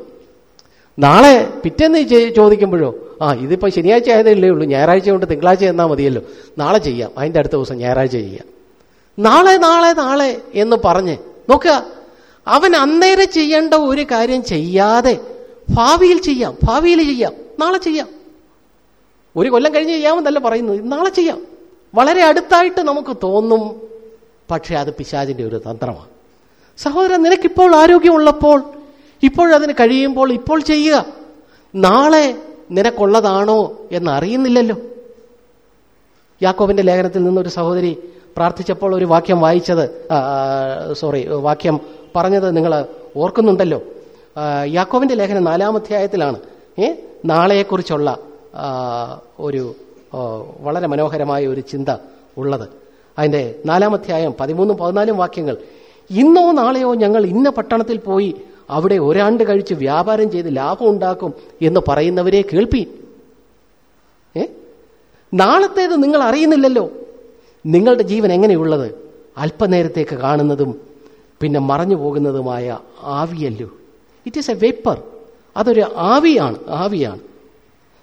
നാളെ പിറ്റേന്ന് ചോദിക്കുമ്പോഴോ ആ ഇതിപ്പോൾ ശനിയാഴ്ച ആയതേ ഇല്ലേ ഉള്ളൂ ഞായറാഴ്ച കൊണ്ട് തിങ്കളാഴ്ച എന്നാൽ മതിയല്ലോ. നാളെ ചെയ്യാം അതിന്റെ അടുത്ത ദിവസം ഞായറാഴ്ച ചെയ്യാം. നാളെ നാളെ നാളെ എന്ന് പറഞ്ഞ് നോക്കുക അവൻ അന്നേരം ചെയ്യേണ്ട ഒരു കാര്യം ചെയ്യാതെ ഭാവിയിൽ ചെയ്യാം ഭാവിയിൽ ചെയ്യാം നാളെ ചെയ്യാം. ഒരു കൊല്ലം കഴിഞ്ഞ് ചെയ്യാമെന്നല്ല പറയുന്നു നാളെ ചെയ്യാം. വളരെ അടുത്തായിട്ട് നമുക്ക് തോന്നും പക്ഷെ അത് പിശാചിന്റെ ഒരു തന്ത്രമാണ്. സഹോദരൻ നിനക്കിപ്പോൾ ആരോഗ്യമുള്ളപ്പോൾ ഇപ്പോഴതിന് കഴിയുമ്പോൾ ഇപ്പോൾ ചെയ്യുക. നാളെ നിനക്കുള്ളതാണോ എന്നറിയുന്നില്ലല്ലോ യാക്കോബിന്റെ ലേഖനത്തിൽ നിന്നൊരു സഹോദരി പ്രാർത്ഥിച്ചപ്പോൾ ഒരു വാക്യം വായിച്ചത് സോറി വാക്യം പറഞ്ഞത് നിങ്ങൾ ഓർക്കുന്നുണ്ടല്ലോ. യാക്കോബിന്റെ ലേഖനം നാലാമധ്യായത്തിലാണ് ഏ നാളെയെക്കുറിച്ചുള്ള ഒരു വളരെ മനോഹരമായ ഒരു ചിന്ത ഉള്ളത്. അതിന്റെ നാലാമധ്യായം പതിമൂന്നും പതിനാലും വാക്യങ്ങൾ ഇന്നോ നാളെയോ ഞങ്ങൾ ഇന്ന പട്ടണത്തിൽ പോയി അവിടെ ഒരാണ്ട് കഴിച്ച് വ്യാപാരം ചെയ്ത് ലാഭം ഉണ്ടാക്കും എന്ന് പറയുന്നവരെ കേൾപ്പി. ഏ? നാളത്തേത് നിങ്ങൾ അറിയുന്നില്ലല്ലോ. നിങ്ങളുടെ ജീവൻ എങ്ങനെയുള്ളത്? അല്പനേരത്തേക്ക് കാണുന്നതും പിന്നെ മറഞ്ഞു പോകുന്നതുമായ ആവിയല്ലോ. ഇറ്റ് ഈസ് എ വേപ്പർ അതൊരു ആവിയാണ് ആവിയാണ്.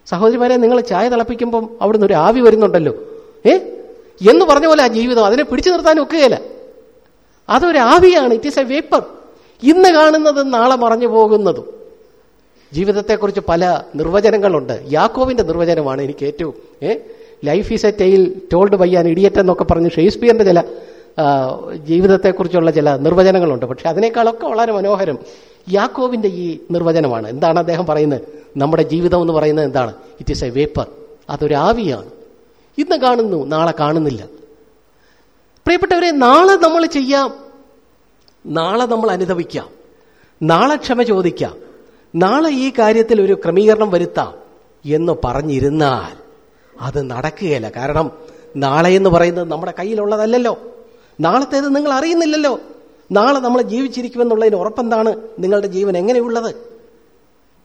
സഹോദരിമാരെ നിങ്ങൾ ചായ തിളപ്പിക്കുമ്പം അവിടുന്ന് ഒരു ആവി വരുന്നുണ്ടല്ലോ. ഏ? എന്ന് പറഞ്ഞ പോലെ ആ ജീവിതം അതിനെ പിടിച്ചു നിർത്താൻ ഒക്കുകയില്ല. അതൊരു ആവിയാണ്. ഇറ്റ് ഈസ് എ വേപ്പർ ഇന്ന് കാണുന്നത് നാളെ മറഞ്ഞു പോകുന്നതും. ജീവിതത്തെക്കുറിച്ച് പല നിർവചനങ്ങളുണ്ട്. യാക്കോവിന്റെ നിർവചനമാണ് എനിക്ക് ഏറ്റവും ഏ? Life is a tale told by an idiot എന്നൊക്കെ പറഞ്ഞ് ഷേക്സ്പിയറിന്റെ ചില ജീവിതത്തെക്കുറിച്ചുള്ള ചില നിർവചനങ്ങളുണ്ട്. പക്ഷെ അതിനേക്കാളൊക്കെ വളരെ മനോഹരം യാക്കോവിന്റെ ഈ നിർവചനമാണ്. എന്താണ് അദ്ദേഹം പറയുന്നത്? നമ്മുടെ ജീവിതം എന്ന് പറയുന്നത് എന്താണ്? ഇറ്റ് ഈസ് എ വേപ്പർ അതൊരു ആവിയാണ്. ഇന്ന് കാണുന്നു നാളെ കാണുന്നില്ല. പ്രിയപ്പെട്ടവരെ നാളെ നമ്മൾ ചെയ്യാം. നാളെ നമ്മൾ അനുഭവിക്കാം. നാളെ ക്ഷമ ചോദിക്കാം. നാളെ ഈ കാര്യത്തിൽ ഒരു ക്രമീകരണം വരുത്താം എന്ന് പറഞ്ഞിരുന്നാൽ അത് നടക്കുകയില്ല. കാരണം നാളെ എന്ന് പറയുന്നത് നമ്മുടെ കയ്യിലുള്ളതല്ലല്ലോ. നാളത്തേത് നിങ്ങൾ അറിയുന്നില്ലല്ലോ. നാളെ നമ്മൾ ജീവിച്ചിരിക്കുമെന്നുള്ളതിന് ഉറപ്പെന്താണ് നിങ്ങളുടെ ജീവൻ എങ്ങനെയുള്ളത്?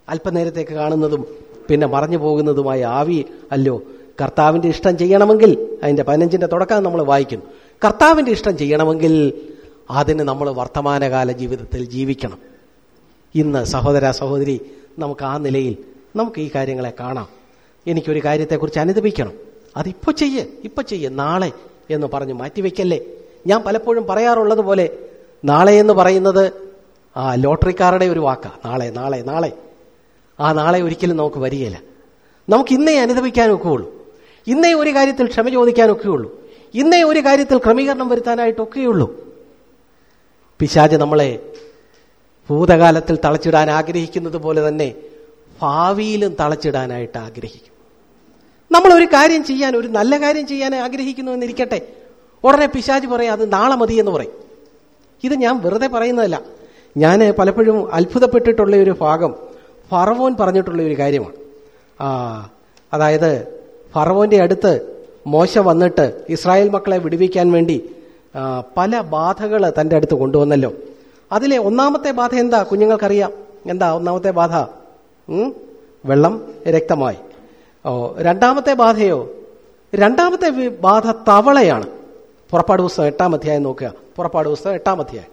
അല്പനേരത്തേക്ക് കാണുന്നതും പിന്നെ മറഞ്ഞു പോകുന്നതുമായ ആവി അല്ലോ കർത്താവിന്റെ ഇഷ്ടം ചെയ്യണമെങ്കിൽ അതിന്റെ പതിനഞ്ചിന്റെ തുടക്കം നമ്മൾ വായിക്കുന്നു. കർത്താവിന്റെ ഇഷ്ടം ചെയ്യണമെങ്കിൽ അതിന് നമ്മൾ വർത്തമാനകാല ജീവിതത്തിൽ ജീവിക്കണം. ഇന്ന് സഹോദര സഹോദരി നമുക്ക് ആ നിലയിൽ നമുക്ക് ഈ കാര്യങ്ങളെ കാണാം. എനിക്കൊരു കാര്യത്തെക്കുറിച്ച് അനുദപിക്കണം. അതിപ്പോൾ ചെയ്യ് ഇപ്പോൾ ചെയ്യ് നാളെ എന്ന് പറഞ്ഞ് മാറ്റിവെക്കല്ലേ? ഞാൻ പലപ്പോഴും പറയാറുള്ളത് പോലെ നാളെ എന്ന് പറയുന്നത് ആ ലോട്ടറിക്കാരുടെ ഒരു വാക്കാണ് നാളെ നാളെ നാളെ. ആ നാളെ ഒരിക്കലും നമുക്ക് വരികയില്ല. നമുക്ക് ഇന്നേ അനുദപിക്കാനൊക്കെ ഉള്ളൂ ഇന്നേ ഒരു കാര്യത്തിൽ ക്ഷമ ചോദിക്കാനൊക്കെയുള്ളൂ ഇന്നേ ഒരു കാര്യത്തിൽ ക്രമീകരണം വരുത്താനായിട്ടൊക്കെയുള്ളൂ. പിശാജ് നമ്മളെ ഭൂതകാലത്തിൽ തളച്ചിടാൻ ആഗ്രഹിക്കുന്നത് പോലെ തന്നെ ഭാവിയിലും തളച്ചിടാനായിട്ട് ആഗ്രഹിക്കും. നമ്മൾ ഒരു കാര്യം ചെയ്യാൻ ഒരു നല്ല കാര്യം ചെയ്യാൻ ആഗ്രഹിക്കുന്നു എന്നിരിക്കട്ടെ. ഉടനെ പിശാജ് പറയും അത് നാളെ മതി എന്ന് പറയും. ഇത് ഞാൻ വെറുതെ പറയുന്നതല്ല. ഞാൻ പലപ്പോഴും അത്ഭുതപ്പെട്ടിട്ടുള്ള ഒരു ഭാഗം ഫറവോൻ പറഞ്ഞിട്ടുള്ള ഒരു കാര്യമാണ്. അതായത് ഫറവോന്റെ അടുത്ത് മോശ വന്നിട്ട് ഇസ്രായേൽ മക്കളെ വിടുവിക്കാൻ വേണ്ടി പല ബാധകൾ തന്റെ അടുത്ത് കൊണ്ടുവന്നല്ലോ. അതിലെ ഒന്നാമത്തെ ബാധ എന്താ? കുഞ്ഞുങ്ങൾക്കറിയാം. എന്താ ഒന്നാമത്തെ ബാധ? വെള്ളം രക്തമായി. ഓ രണ്ടാമത്തെ ബാധയോ? രണ്ടാമത്തെ ബാധ തവളയാണ്. പുറപ്പാട് പുസ്തകം എട്ടാം അധ്യായം നോക്കുക. പുറപ്പാട് പുസ്തകം എട്ടാം അധ്യായം.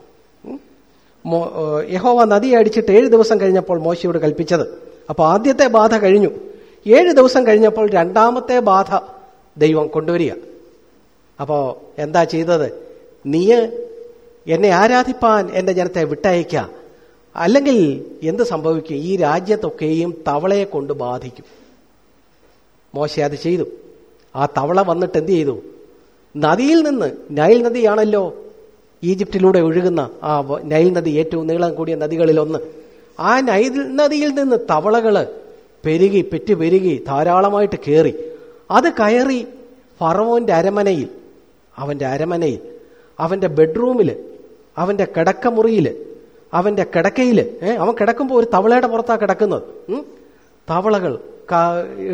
യഹോവ നദിയെ അടിച്ചിട്ട് ഏഴ് ദിവസം കഴിഞ്ഞപ്പോൾ മോശയോട് കൽപ്പിച്ചത്. അപ്പോൾ ആദ്യത്തെ ബാധ കഴിഞ്ഞു. ഏഴ് ദിവസം കഴിഞ്ഞപ്പോൾ രണ്ടാമത്തെ ബാധ ദൈവം കൊണ്ടുവരിക. അപ്പോൾ എന്താ ചെയ്തത്? നീ എന്നെ ആരാധിപ്പാൻ എന്റെ ജനത്തെ വിട്ടയക്ക അല്ലെങ്കിൽ എന്ത് സംഭവിക്കും? ഈ രാജ്യത്തൊക്കെയും തവളയെ കൊണ്ട് ബാധിക്കും. മോശ അത് ചെയ്തു. ആ തവള വന്നിട്ട് എന്ത് ചെയ്തു? നദിയിൽ നിന്ന് നൈൽ നദിയാണല്ലോ ഈജിപ്തിലൂടെ ഒഴുകുന്ന ആ നൈൽ നദി ഏറ്റവും നീളം കൂടിയ നദികളിൽ ഒന്ന് ആ നൈൽ നദിയിൽ നിന്ന് തവളകൾ പെരുകി പെറ്റു പെരുകി ധാരാളമായിട്ട് കയറി അത് കയറി ഫറവോന്റെ അരമനയിൽ അവന്റെ അരമനയിൽ അവന്റെ ബെഡ്റൂമിൽ അവന്റെ കിടക്കമുറിയിൽ അവന്റെ കിടക്കയിൽ അവൻ കിടക്കുമ്പോൾ ഒരു തവളയുടെ പുറത്താണ് കിടക്കുന്നത്. തവളകൾ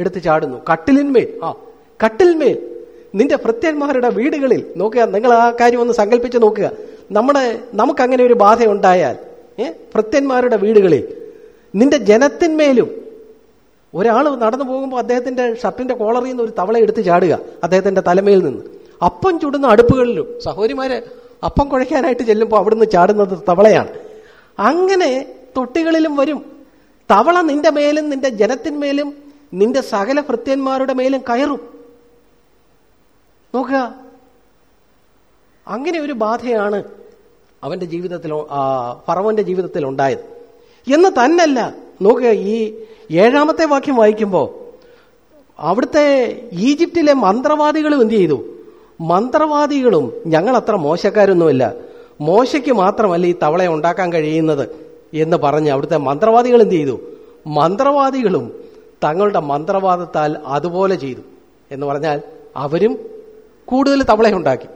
എടുത്ത് ചാടുന്നു. കട്ടിലിന്മേൽ ആ കട്ടിലിന്മേൽ നിന്റെ ഭൃത്യന്മാരുടെ വീടുകളിൽ നോക്കുക നിങ്ങൾ ആ കാര്യം ഒന്ന് സങ്കല്പിച്ച് നോക്കുക. നമ്മുടെ നമുക്കങ്ങനെ ഒരു ബാധ ഉണ്ടായാൽ ഏ ഭൃത്യന്മാരുടെ വീടുകളിൽ നിന്റെ ജനത്തിന്മേലും ഒരാൾ നടന്നു പോകുമ്പോൾ അദ്ദേഹത്തിന്റെ ഷർട്ടിന്റെ കോളറിൽ നിന്ന് ഒരു തവള എടുത്ത് ചാടുക അദ്ദേഹത്തിന്റെ തലമേൽ നിന്ന്. അപ്പം ചുടുന്ന അടുപ്പുകളിലും സഹോദരിമാര് അപ്പം കുഴയ്ക്കാനായിട്ട് ചെല്ലുമ്പോൾ അവിടുന്ന് ചാടുന്നത് തവളയാണ്. അങ്ങനെ തൊട്ടികളിലും വരും. തവള നിന്റെ മേലും നിന്റെ ജനത്തിന്മേലും നിന്റെ സകല ഭൃത്യന്മാരുടെ മേലും കയറും. നോക്കുക. അങ്ങനെ ഒരു ബാധയാണ് അവന്റെ ജീവിതത്തിൽ ഫറവോന്റെ ജീവിതത്തിൽ ഉണ്ടായത്. എന്ന് തന്നല്ല നോക്കുക ഈ ഏഴാമത്തെ വാക്യം വായിക്കുമ്പോൾ അവിടുത്തെ ഈജിപ്തിലെ മന്ത്രവാദികളും എന്ത് ചെയ്തു? മന്ത്രവാദികളും ഞങ്ങൾ അത്ര മോശക്കാരൊന്നുമല്ല. മോശയ്ക്ക് മാത്രമല്ല ഈ തവളയെ ഉണ്ടാക്കാൻ കഴിയുന്നത് എന്ന് പറഞ്ഞ് അവിടുത്തെ മന്ത്രവാദികൾ എന്ത് ചെയ്തു? മന്ത്രവാദികളും തങ്ങളുടെ മന്ത്രവാദത്താൽ അതുപോലെ ചെയ്തു. എന്ന് പറഞ്ഞാൽ അവരും കൂടുതൽ തവളയുണ്ടാക്കി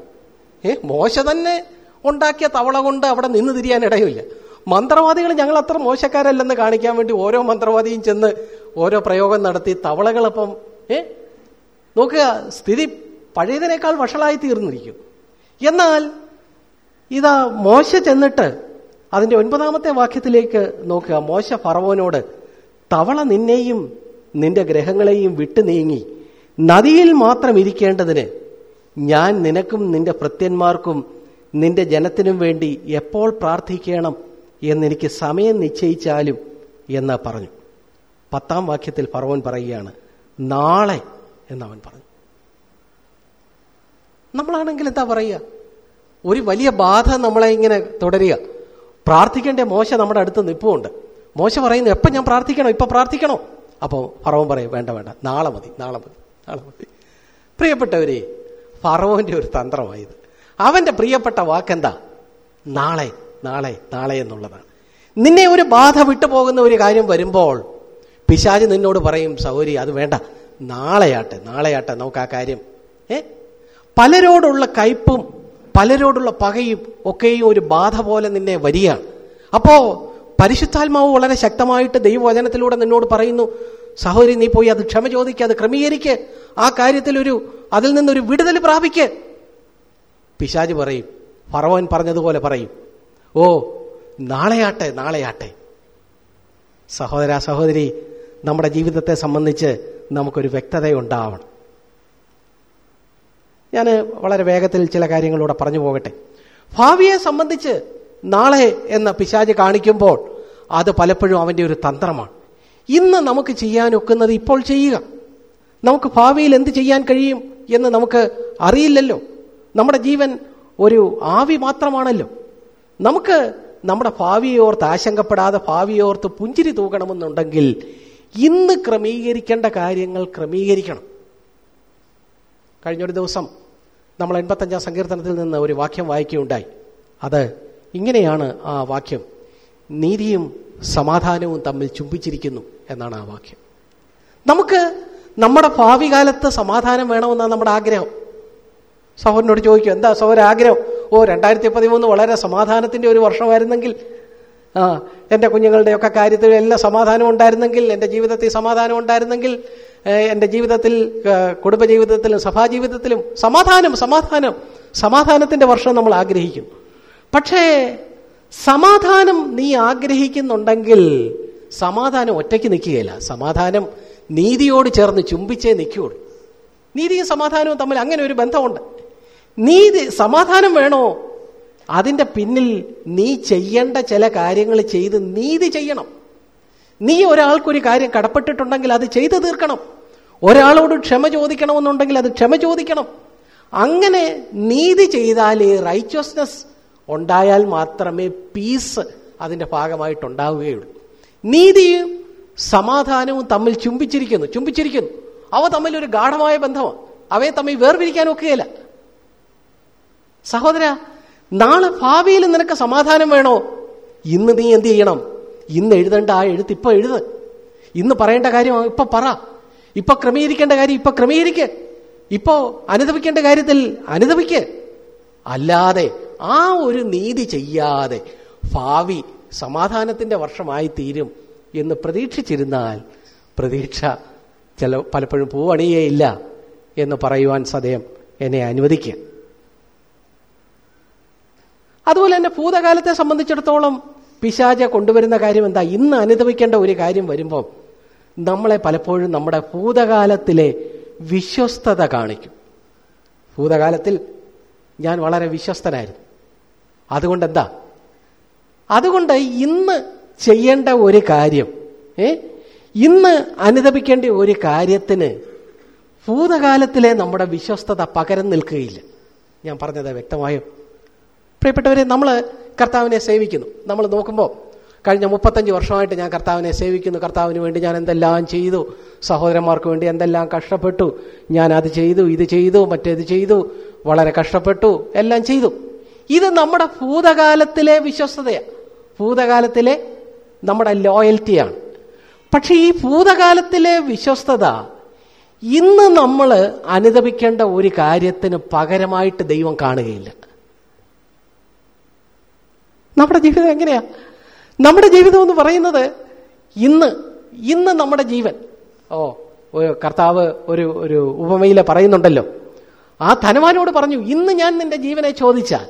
ഏ മോശ തന്നെ ഉണ്ടാക്കിയ തവള കൊണ്ട് അവിടെ നിന്ന് തിരിയാൻ ഇടയില്ല മന്ത്രവാദികൾ ഞങ്ങൾ അത്ര മോശക്കാരല്ലെന്ന് കാണിക്കാൻ വേണ്ടി ഓരോ മന്ത്രവാദിയും ചെന്ന് ഓരോ പ്രയോഗം നടത്തി തവളകളപ്പം ഏ? നോക്കുക സ്ഥിതി പഴയതിനേക്കാൾ വഷളായി തീർന്നിരിക്കും. എന്നാൽ ഇതാ മോശ ചെന്നിട്ട് അതിന്റെ ഒൻപതാമത്തെ വാക്യത്തിലേക്ക് നോക്കുക. മോശ ഫറവോനോട് തവള നിന്നെയും നിന്റെ ഗ്രഹങ്ങളെയും വിട്ടു നീങ്ങി. നദിയിൽ മാത്രം ഇരിക്കേണ്ടതിന് ഞാൻ നിനക്കും നിന്റെ ഭൃത്യന്മാർക്കും നിന്റെ ജനത്തിനും വേണ്ടി എപ്പോൾ പ്രാർത്ഥിക്കണം? എന്നെനിക്ക് സമയം നിശ്ചയിച്ചാലും എന്ന് പറഞ്ഞു. പത്താം വാക്യത്തിൽ ഫറവോൻ പറയുകയാണ് നാളെ എന്നവൻ പറഞ്ഞു. നമ്മളാണെങ്കിൽ എന്താ പറയുക? ഒരു വലിയ ബാധ നമ്മളെ ഇങ്ങനെ തുടരുക. പ്രാർത്ഥിക്കേണ്ട മോശ നമ്മുടെ അടുത്ത് നിൽപ്പുണ്ട് മോശ പറയുന്നു എപ്പം ഞാൻ പ്രാർത്ഥിക്കണോ? ഇപ്പം പ്രാർത്ഥിക്കണോ? അപ്പോൾ ഫറവൻ പറയും വേണ്ട വേണ്ട നാളെ മതി നാളെ മതി നാളെ മതി. പ്രിയപ്പെട്ടവരെ ഫറവോന്റെ ഒരു തന്ത്രമായത്. അവന്റെ പ്രിയപ്പെട്ട വാക്കെന്താ? നാളെ. നാളെ നാളെ എന്നുള്ളതാണ്. നിന്നെ ഒരു ബാധ വിട്ടുപോകുന്ന ഒരു കാര്യം വരുമ്പോൾ പിശാജ് നിന്നോട് പറയും സൗരി അത് വേണ്ട. നാളെയാട്ടെ നാളെയാട്ടെ നമുക്ക് ആ കാര്യം. ഏ? പലരോടുള്ള കയ്പും പലരോടുള്ള പകയും ഒക്കെയും ഒരു ബാധ പോലെ നിന്നെ വരികയാണ്. അപ്പോ പരിശുദ്ധാത്മാവ് വളരെ ശക്തമായിട്ട് ദൈവവചനത്തിലൂടെ നിന്നോട് പറയുന്നു സഹോദരി നീ പോയി അത് ക്ഷമ ചോദിക്കുക അത് ക്രമീകരിക്ക്. ആ കാര്യത്തിൽ ഒരു അതിൽ നിന്നൊരു വിടുതൽ പ്രാപിക്ക്. പിശാജ് പറയും ഫറവൻ പറഞ്ഞതുപോലെ പറയും ഓ നാളെയാട്ടെ നാളെയാട്ടെ. സഹോദര സഹോദരി നമ്മുടെ ജീവിതത്തെ സംബന്ധിച്ച് നമുക്കൊരു വ്യക്തത ഉണ്ടാവണം ഞാൻ വളരെ വേഗത്തിൽ ചില കാര്യങ്ങളൂടെ പറഞ്ഞു പോകട്ടെ. ഭാവിയെ സംബന്ധിച്ച് നാളെ എന്ന പിശാജ് കാണിക്കുമ്പോൾ അത് പലപ്പോഴും അവന്റെ ഒരു തന്ത്രമാണ്. ഇന്ന് നമുക്ക് ചെയ്യാൻ ഒക്കുന്നത് ഇപ്പോൾ ചെയ്യുക. നമുക്ക് ഭാവിയിൽ എന്ത് ചെയ്യാൻ കഴിയും എന്ന് നമുക്ക് അറിയില്ലല്ലോ. നമ്മുടെ ജീവൻ ഒരു ആവി മാത്രമാണല്ലോ. നമുക്ക് നമ്മുടെ ഭാവിയോർത്ത് ആശങ്കപ്പെടാതെ ഭാവിയോർത്ത് പുഞ്ചിരി തൂക്കണമെന്നുണ്ടെങ്കിൽ ഇന്ന് ക്രമീകരിക്കേണ്ട കാര്യങ്ങൾ ക്രമീകരിക്കണം. കഴിഞ്ഞൊരു ദിവസം നമ്മൾ എൺപത്തഞ്ചാം സങ്കീർത്തനത്തിൽ നിന്ന് ഒരു വാക്യം വായിക്കുകയുണ്ടായി. അത് ഇങ്ങനെയാണ് ആ വാക്യം. നീതിയും സമാധാനവും തമ്മിൽ ചുംബിച്ചിരിക്കുന്നു എന്നാണ് ആ വാക്യം. നമുക്ക് നമ്മുടെ ഭാവി കാലത്ത് സമാധാനം വേണമെന്നാണ് നമ്മുടെ ആഗ്രഹം. സഹോദരനോട് ചോദിക്കും എന്താ സഹോദര ആഗ്രഹം ഓ രണ്ടായിരത്തി പതിമൂന്ന് വളരെ സമാധാനത്തിന്റെ ഒരു വർഷമായിരുന്നെങ്കിൽ ആ എന്റെ കുഞ്ഞുങ്ങളുടെയൊക്കെ കാര്യത്തിൽ എല്ലാം സമാധാനം ഉണ്ടായിരുന്നെങ്കിൽ എന്റെ ജീവിതത്തിൽ സമാധാനം ഉണ്ടായിരുന്നെങ്കിൽ എന്റെ ജീവിതത്തിൽ കുടുംബജീവിതത്തിലും സഭാജീവിതത്തിലും സമാധാനം സമാധാനം സമാധാനത്തിന്റെ വർഷം നമ്മൾ ആഗ്രഹിക്കുന്നു പക്ഷേ സമാധാനം നീ ആഗ്രഹിക്കുന്നുണ്ടെങ്കിൽ സമാധാനം ഒറ്റയ്ക്ക് നിൽക്കുകയില്ല. സമാധാനം നീതിയോട് ചേർന്ന് ചുംബിച്ചേ നിൽക്കുകയുള്ളൂ. നീതിയും സമാധാനവും തമ്മിൽ അങ്ങനെ ഒരു ബന്ധമുണ്ട്. നീതി സമാധാനം വേണോ? അതിന്റെ പിന്നിൽ നീ ചെയ്യേണ്ട ചില കാര്യങ്ങൾ ചെയ്ത് നീതി ചെയ്യണം. നീ ഒരാൾക്കൊരു കാര്യം കടപ്പെട്ടിട്ടുണ്ടെങ്കിൽ അത് ചെയ്തു തീർക്കണം. ഒരാളോട് ക്ഷമ ചോദിക്കണമെന്നുണ്ടെങ്കിൽ അത് ക്ഷമ ചോദിക്കണം. അങ്ങനെ നീതി ചെയ്താലേ റൈച്ചസ്നസ് ഉണ്ടായാൽ മാത്രമേ പീസ് അതിന്റെ ഭാഗമായിട്ടുണ്ടാവുകയുള്ളൂ. നീതിയും സമാധാനവും തമ്മിൽ ചുംബിച്ചിരിക്കുന്നു ചുംബിച്ചിരിക്കുന്നു. അവ തമ്മിൽ ഒരു ഗാഠമായ ബന്ധമാണ്. അവയെ തമ്മിൽ വേർപിരിക്കാൻ ഒക്കുകയില്ല. സഹോദര നാളെ ഭാവിയിൽ നിനക്ക് സമാധാനം വേണോ? ഇന്ന് നീ എന്ത് ചെയ്യണം? ഇന്ന് എഴുതേണ്ട ആ എഴുത്ത് ഇപ്പൊ എഴുത്. ഇന്ന് പറയേണ്ട കാര്യം ഇപ്പൊ പറ. ഇപ്പൊ ക്രമീകരിക്കേണ്ട കാര്യം ഇപ്പൊ ക്രമീകരിക്ക്. ഇപ്പോ അനുദപിക്കേണ്ട കാര്യത്തിൽ അനുദപിക്ക്. അല്ലാതെ ആ ഒരു നീതി ചെയ്യാതെ ഭാവി സമാധാനത്തിന്റെ വർഷമായി തീരും എന്ന് പ്രതീക്ഷിച്ചിരുന്നാൽ പ്രതീക്ഷ ചില പലപ്പോഴും പൂവണിയേയില്ല എന്ന് പറയുവാൻ സദയം എന്നെ അനുവദിക്കുക അതുപോലെ തന്നെ ഭൂതകാലത്തെ സംബന്ധിച്ചിടത്തോളം പിശാച കൊണ്ടുവരുന്ന കാര്യം എന്താ? ഇന്ന് അനുഭവിക്കേണ്ട ഒരു കാര്യം വരുമ്പോൾ നമ്മളെ പലപ്പോഴും നമ്മുടെ ഭൂതകാലത്തിലെ വിശ്വസ്തത കാണിക്കും. ഭൂതകാലത്തിൽ ഞാൻ വളരെ വിശ്വസ്തനായിരുന്നു. അതുകൊണ്ട് എന്താ അതുകൊണ്ട് ഇന്ന് ചെയ്യേണ്ട ഒരു കാര്യം ഏ? ഇന്ന് അനുദപിക്കേണ്ട ഒരു കാര്യത്തിന് ഭൂതകാലത്തിലെ നമ്മുടെ വിശ്വസ്തത പകരം നിൽക്കുകയില്ല. ഞാൻ പറഞ്ഞത് വ്യക്തമായോ? പ്രിയപ്പെട്ടവരെ നമ്മൾ കർത്താവിനെ സേവിക്കുന്നു. നമ്മൾ നോക്കുമ്പോൾ കഴിഞ്ഞ മുപ്പത്തഞ്ച് വർഷമായിട്ട് ഞാൻ കർത്താവിനെ സേവിക്കുന്നു. കർത്താവിന് വേണ്ടി ഞാൻ എന്തെല്ലാം ചെയ്തു? സഹോദരന്മാർക്ക് വേണ്ടി എന്തെല്ലാം കഷ്ടപ്പെട്ടു? ഞാൻ അത് ചെയ്തു ഇത് ചെയ്തു മറ്റേത് ചെയ്തു വളരെ കഷ്ടപ്പെട്ടു എല്ലാം ചെയ്തു. ഇത് നമ്മുടെ ഭൂതകാലത്തിലെ വിശ്വസ്തതയാണ് ഭൂതകാലത്തിലെ നമ്മുടെ ലോയൽറ്റിയാണ്. പക്ഷെ ഈ ഭൂതകാലത്തിലെ വിശ്വസ്തത ഇന്ന് നമ്മൾ അനുദപിക്കേണ്ട ഒരു കാര്യത്തിന് പകരമായിട്ട് ദൈവം കാണുകയില്ല. നമ്മുടെ ജീവിതം എങ്ങനെയാ? നമ്മുടെ ജീവിതം എന്ന് പറയുന്നത് ഇന്ന് ഇന്ന് നമ്മുടെ ജീവൻ. ഓ കർത്താവ് ഒരു ഒരു ഉപമയിൽ പറയുന്നുണ്ടല്ലോ. ആ ധനവാനോട് പറഞ്ഞു ഇന്ന് ഞാൻ നിന്റെ ജീവനെ ചോദിച്ചാൽ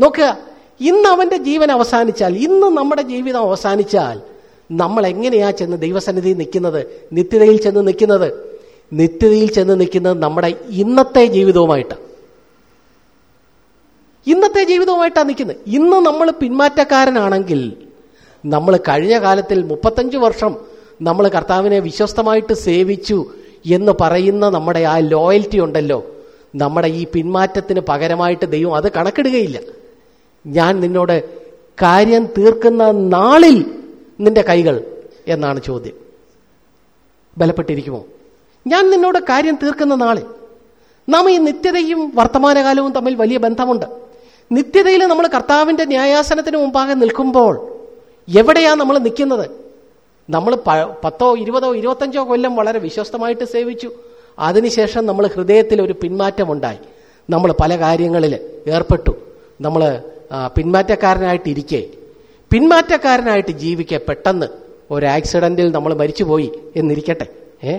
നോക്കുക ഇന്ന് അവന്റെ ജീവൻ അവസാനിച്ചാൽ ഇന്ന് നമ്മുടെ ജീവിതം അവസാനിച്ചാൽ നമ്മൾ എങ്ങനെയാ ചെന്ന് ദൈവസന്നിധി നിൽക്കുന്നത്? നിത്യതയിൽ ചെന്ന് നിൽക്കുന്നത്? നിത്യതയിൽ ചെന്ന് നിൽക്കുന്നത് നമ്മുടെ ഇന്നത്തെ ജീവിതവുമായിട്ടാണ് ഇന്നത്തെ ജീവിതവുമായിട്ടാണ് നിൽക്കുന്നത്. ഇന്ന് നമ്മൾ പിന്മാറ്റക്കാരനാണെങ്കിൽ നമ്മൾ കഴിഞ്ഞ കാലത്തിൽ മുപ്പത്തഞ്ച് വർഷം നമ്മൾ കർത്താവിനെ വിശ്വസ്തമായിട്ട് സേവിച്ചു എന്ന് പറയുന്ന നമ്മുടെ ആ ലോയൽറ്റി ഉണ്ടല്ലോ. നമ്മുടെ ഈ പിന്മാറ്റത്തിന് പകരമായിട്ട് ദൈവം അത് കണക്കിടുകയില്ല. ഞാൻ നിന്നോട് കാര്യം തീർക്കുന്ന നാളിൽ നിന്റെ കൈകൾ എന്നാണ് ചോദ്യം. ബലപ്പെട്ടിരിക്കുമോ? ഞാൻ നിന്നോട് കാര്യം തീർക്കുന്ന നാളിൽ. നാം ഈ നിത്യതയും വർത്തമാനകാലവും തമ്മിൽ വലിയ ബന്ധമുണ്ട്. നിത്യതയിൽ നമ്മൾ കർത്താവിന്റെ ന്യായാസനത്തിന് മുമ്പാകെ നിൽക്കുമ്പോൾ എവിടെയാണ് നമ്മൾ നിൽക്കുന്നത്? നമ്മൾ പത്തോ ഇരുപതോ ഇരുപത്തഞ്ചോ കൊല്ലം വളരെ വിശ്വസ്തമായിട്ട് സേവിച്ചു. അതിനുശേഷം നമ്മൾ ഹൃദയത്തിൽ ഒരു പിന്മാറ്റമുണ്ടായി. നമ്മൾ പല കാര്യങ്ങളിൽ ഏർപ്പെട്ടു. നമ്മൾ പിന്മാറ്റക്കാരനായിട്ടിരിക്കെ. പിന്മാറ്റക്കാരനായിട്ട് ജീവിക്കെ പെട്ടെന്ന് ഒരു ആക്സിഡന്റിൽ നമ്മൾ മരിച്ചുപോയി എന്നിരിക്കട്ടെ. ഏ?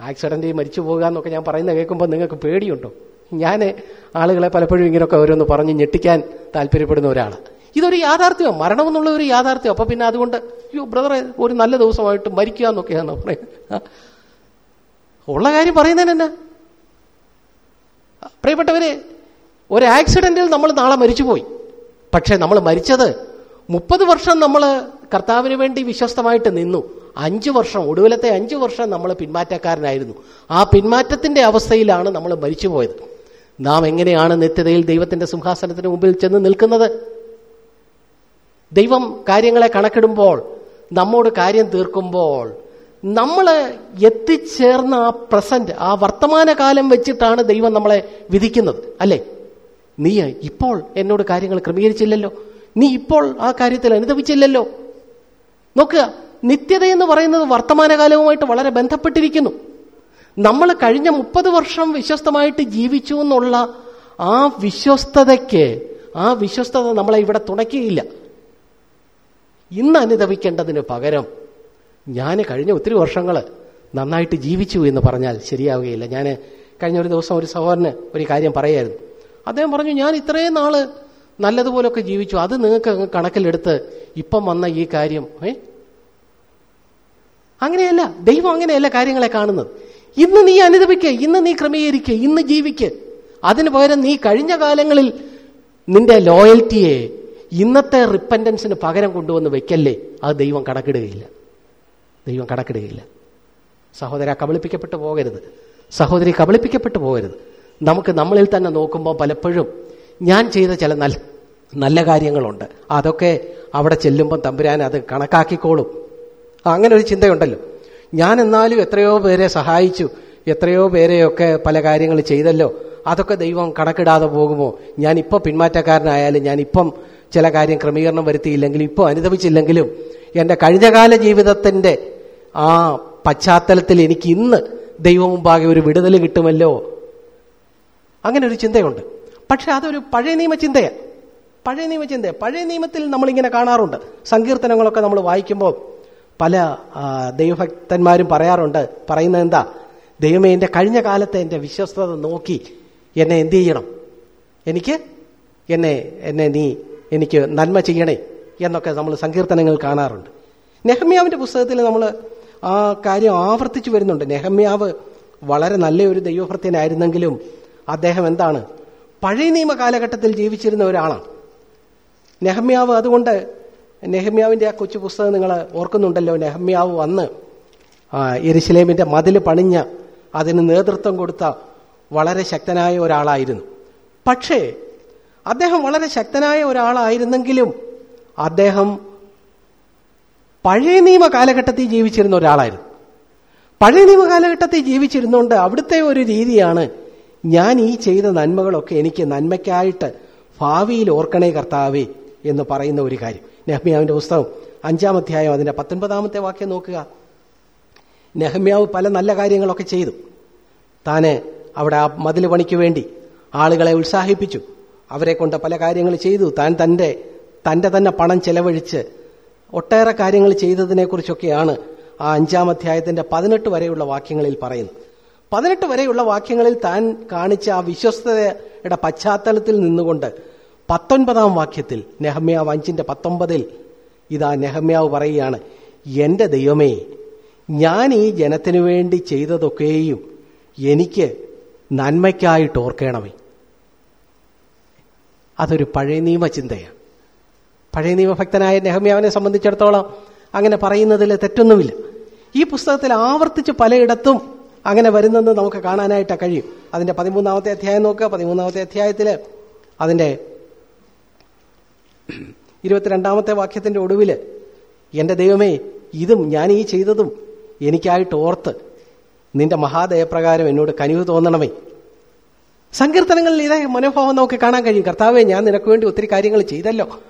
ആക്സിഡന്റിൽ മരിച്ചു പോകുക എന്നൊക്കെ ഞാൻ പറയുന്നത് കേൾക്കുമ്പോൾ നിങ്ങൾക്ക് പേടിയുണ്ടോ? ഞാൻ ആളുകളെ പലപ്പോഴും ഇങ്ങനെയൊക്കെ ഓരോന്ന് പറഞ്ഞ് ഞെട്ടിക്കാൻ താല്പര്യപ്പെടുന്ന ഒരാളാണ് ഇതൊരു യാഥാർത്ഥ്യമോ? മരണം എന്നുള്ള ഒരു യാഥാർത്ഥ്യം അപ്പൊ പിന്നെ അതുകൊണ്ട് അയ്യോ ബ്രദറെ ഒരു നല്ല ദിവസമായിട്ട് മരിക്കുക എന്നൊക്കെയാണ് പറയുന്നത്. ഉള്ള കാര്യം പറയുന്നതിനെന്നാ പ്രിയപ്പെട്ടവര് ഒരു ആക്സിഡന്റിൽ നമ്മൾ നാളെ മരിച്ചുപോയി. പക്ഷെ നമ്മൾ മരിച്ചത് മുപ്പത് വർഷം നമ്മൾ കർത്താവിന് വേണ്ടി വിശ്വസ്തമായിട്ട് നിന്നു. അഞ്ചു വർഷം ഒടുവിലത്തെ അഞ്ചു വർഷം നമ്മൾ പിന്മാറ്റക്കാരനായിരുന്നു. ആ പിന്മാറ്റത്തിന്റെ അവസ്ഥയിലാണ് നമ്മൾ മരിച്ചുപോയത്. നാം എങ്ങനെയാണ് നിത്യതയിൽ ദൈവത്തിന്റെ സിംഹാസനത്തിന് മുമ്പിൽ ചെന്ന് നിൽക്കുന്നത്? ദൈവം കാര്യങ്ങളെ കണക്കിടുമ്പോൾ നമ്മോട് കാര്യം തീർക്കുമ്പോൾ നമ്മൾ എത്തിച്ചേർന്ന ആ പ്രസന്റ് ആ വർത്തമാനകാലം വെച്ചിട്ടാണ് ദൈവം നമ്മളെ വിധിക്കുന്നത്. അല്ലേ? നീ ഇപ്പോൾ എന്നോട് കാര്യങ്ങൾ ക്രമീകരിച്ചില്ലല്ലോ. നീ ഇപ്പോൾ ആ കാര്യത്തിൽ അനുദവിച്ചില്ലല്ലോ നോക്കുക നിത്യത എന്ന് പറയുന്നത് വർത്തമാനകാലവുമായിട്ട് വളരെ ബന്ധപ്പെട്ടിരിക്കുന്നു. നമ്മൾ കഴിഞ്ഞ മുപ്പത് വർഷം വിശ്വസ്തമായിട്ട് ജീവിച്ചു എന്നുള്ള ആ വിശ്വസ്തതയ്ക്ക് ആ വിശ്വസ്തത നമ്മളെ ഇവിടെ തുണയ്ക്കുകയില്ല ഇന്ന് അനുദവിക്കേണ്ടതിന് പകരം ഞാൻ കഴിഞ്ഞ ഒത്തിരി വർഷങ്ങൾ നന്നായിട്ട് ജീവിച്ചു എന്ന് പറഞ്ഞാൽ ശരിയാവുകയില്ല. ഞാൻ കഴിഞ്ഞ ഒരു ദിവസം ഒരു സഹോദരന് ഒരു കാര്യം പറയായിരുന്നു. അദ്ദേഹം പറഞ്ഞു ഞാൻ ഇത്രയും നാൾ നല്ലതുപോലൊക്കെ ജീവിച്ചു. അത് നിങ്ങൾക്ക് കണക്കിലെടുത്ത് ഇപ്പം വന്ന ഈ കാര്യം ഏ? അങ്ങനെയല്ല ദൈവം അങ്ങനെയല്ല കാര്യങ്ങളെ കാണുന്നത്. ഇന്ന് നീ അനുദപിക്കുക ഇന്ന് നീ ക്രമീകരിക്കുക ഇന്ന് ജീവിക്ക്. അതിനു പകരം നീ കഴിഞ്ഞ കാലങ്ങളിൽ നിന്റെ ലോയൽറ്റിയെ ഇന്നത്തെ റിപ്പൻഡൻസിന് പകരം കൊണ്ടുവന്ന് വെക്കല്ലേ? അത് ദൈവം കണക്കിടുകയില്ല ദൈവം കണക്കിടുകയില്ല സഹോദര കബളിപ്പിക്കപ്പെട്ടു പോകരുത്. സഹോദരി കബളിപ്പിക്കപ്പെട്ടു പോകരുത്. നമുക്ക് നമ്മളിൽ തന്നെ നോക്കുമ്പോൾ പലപ്പോഴും ഞാൻ ചെയ്ത ചില നല്ല നല്ല കാര്യങ്ങളുണ്ട്. അതൊക്കെ അവിടെ ചെല്ലുമ്പോൾ തമ്പുരാൻ അത് കണക്കാക്കിക്കോളും. അങ്ങനെ ഒരു ചിന്തയുണ്ടല്ലോ. ഞാൻ എന്നാലും എത്രയോ പേരെ സഹായിച്ചു. എത്രയോ പേരെയൊക്കെ പല കാര്യങ്ങൾ ചെയ്തല്ലോ. അതൊക്കെ ദൈവം കണക്കിടാതെ പോകുമോ? ഞാൻ ഇപ്പോൾ പിന്മാറ്റക്കാരനായാലും ഞാൻ ചില കാര്യം ക്രമീകരണം വരുത്തിയില്ലെങ്കിലും ഇപ്പോൾ അനുഭവിച്ചില്ലെങ്കിലും എന്റെ കഴിഞ്ഞകാല ജീവിതത്തിന്റെ ആ പശ്ചാത്തലത്തിൽ എനിക്ക് ഇന്ന് ദൈവം മുമ്പാകെ ഒരു വിടുതൽ കിട്ടുമല്ലോ? അങ്ങനെ ഒരു ചിന്തയുണ്ട്. പക്ഷെ അതൊരു പഴയ നിയമ ചിന്തയാണ് പഴയ നിയമ ചിന്തയാണ് പഴയ നിയമത്തിൽ നമ്മളിങ്ങനെ കാണാറുണ്ട്. സങ്കീർത്തനങ്ങളൊക്കെ നമ്മൾ വായിക്കുമ്പോൾ പല ദൈവഭക്തന്മാരും പറയാറുണ്ട് പറയുന്നത് എന്താ? ദൈവമേ എന്റെ കഴിഞ്ഞ കാലത്തെ എന്റെ വിശ്വസ്തത നോക്കി എന്നെ എന്ത് ചെയ്യണം? എനിക്ക് എന്നെ എന്നെ നീ എനിക്ക് നന്മ ചെയ്യണേ എന്നൊക്കെ നമ്മൾ സങ്കീർത്തനങ്ങൾ കാണാറുണ്ട്. നെഹമ്യാവിന്റെ പുസ്തകത്തിൽ നമ്മൾ ആ കാര്യം ആവർത്തിച്ചു വരുന്നുണ്ട്. നെഹമ്യാവ് വളരെ നല്ലൊരു ദൈവഭൃത്യനായിരുന്നെങ്കിലും അദ്ദേഹം എന്താണ്? പഴയ നിയമ കാലഘട്ടത്തിൽ ജീവിച്ചിരുന്ന ഒരാളാണ്. നെഹമ്യാവ് അതുകൊണ്ട് നെഹമ്യാവിന്റെ ആ കൊച്ചു പുസ്തകം നിങ്ങൾ ഓർക്കുന്നുണ്ടല്ലോ. നെഹമ്യാവ് വന്ന് എരിശിലേമിന്റെ മതിൽ പണിഞ്ഞ അതിന് നേതൃത്വം കൊടുത്ത വളരെ ശക്തനായ ഒരാളായിരുന്നു. പക്ഷേ അദ്ദേഹം വളരെ ശക്തനായ ഒരാളായിരുന്നെങ്കിലും അദ്ദേഹം പഴയ നിയമ കാലഘട്ടത്തിൽ ജീവിച്ചിരുന്ന ഒരാളായിരുന്നു. പഴയ നിയമ കാലഘട്ടത്തിൽ ജീവിച്ചിരുന്നുകൊണ്ട് അവിടുത്തെ ഒരു രീതിയാണ് ഞാൻ ഈ ചെയ്ത നന്മകളൊക്കെ എനിക്ക് നന്മയ്ക്കായിട്ട് ഭാവിയിൽ ഓർക്കണേ കർത്താവേ എന്ന് പറയുന്ന ഒരു കാര്യം. നെഹ്മിയാവിന്റെ പുസ്തകം. അഞ്ചാം അധ്യായം അതിന്റെ പത്തൊൻപതാമത്തെ വാക്യം നോക്കുക. നെഹമ്യാവ് പല നല്ല കാര്യങ്ങളൊക്കെ ചെയ്തു. താന് അവിടെ ആ മതിൽ പണിക്ക് വേണ്ടി ആളുകളെ ഉത്സാഹിപ്പിച്ചു. അവരെ കൊണ്ട് പല കാര്യങ്ങൾ ചെയ്തു. താൻ തന്റെ തന്റെ തന്നെ പണം ചെലവഴിച്ച് ഒട്ടേറെ കാര്യങ്ങൾ ചെയ്തതിനെക്കുറിച്ചൊക്കെയാണ് ആ അഞ്ചാം അധ്യായത്തിന്റെ പതിനെട്ട് വരെയുള്ള വാക്യങ്ങളിൽ പറയുന്നത്. പതിനെട്ട് വരെയുള്ള വാക്യങ്ങളിൽ താൻ കാണിച്ച ആ വിശ്വസ്തയുടെ പശ്ചാത്തലത്തിൽ നിന്നുകൊണ്ട് പത്തൊൻപതാം വാക്യത്തിൽ നെഹമ്യാവ് അഞ്ചിന്റെ പത്തൊമ്പതിൽ ഇതാ നെഹമ്യാവ് പറയുകയാണ് എന്റെ ദൈവമേ ഞാൻ ഈ ജനത്തിനു വേണ്ടി ചെയ്തതൊക്കെയും എനിക്ക് നന്മയ്ക്കായിട്ട് ഓർക്കണമേ. അതൊരു പഴയ നിയമ ചിന്തയാണ്. പഴയ നിയമഭക്തനായ നെഹമ്യാവിനെ സംബന്ധിച്ചിടത്തോളം അങ്ങനെ പറയുന്നതിൽ തെറ്റൊന്നുമില്ല. ഈ പുസ്തകത്തിൽ ആവർത്തിച്ച് പലയിടത്തും അങ്ങനെ വരുന്നെന്ന് നമുക്ക് കാണാനായിട്ട് കഴിയും. അതിന്റെ പതിമൂന്നാമത്തെ അധ്യായം നോക്കുക. പതിമൂന്നാമത്തെ അധ്യായത്തിൽ അതിന്റെ ഇരുപത്തിരണ്ടാമത്തെ വാക്യത്തിന്റെ ഒടുവിൽ എന്റെ ദൈവമേ ഇതും ഞാൻ ഈ ചെയ്തതും എനിക്കായിട്ട് ഓർത്ത് നിന്റെ മഹാദയപ്രകാരം എന്നോട് കനിവ് തോന്നണമേ. സങ്കീർത്തനങ്ങളിൽ ഇതേ മനോഭാവം നമുക്ക് കാണാൻ കഴിയും. കർത്താവെ ഞാൻ നിനക്ക് വേണ്ടി ഒത്തിരി കാര്യങ്ങൾ ചെയ്തല്ലോ.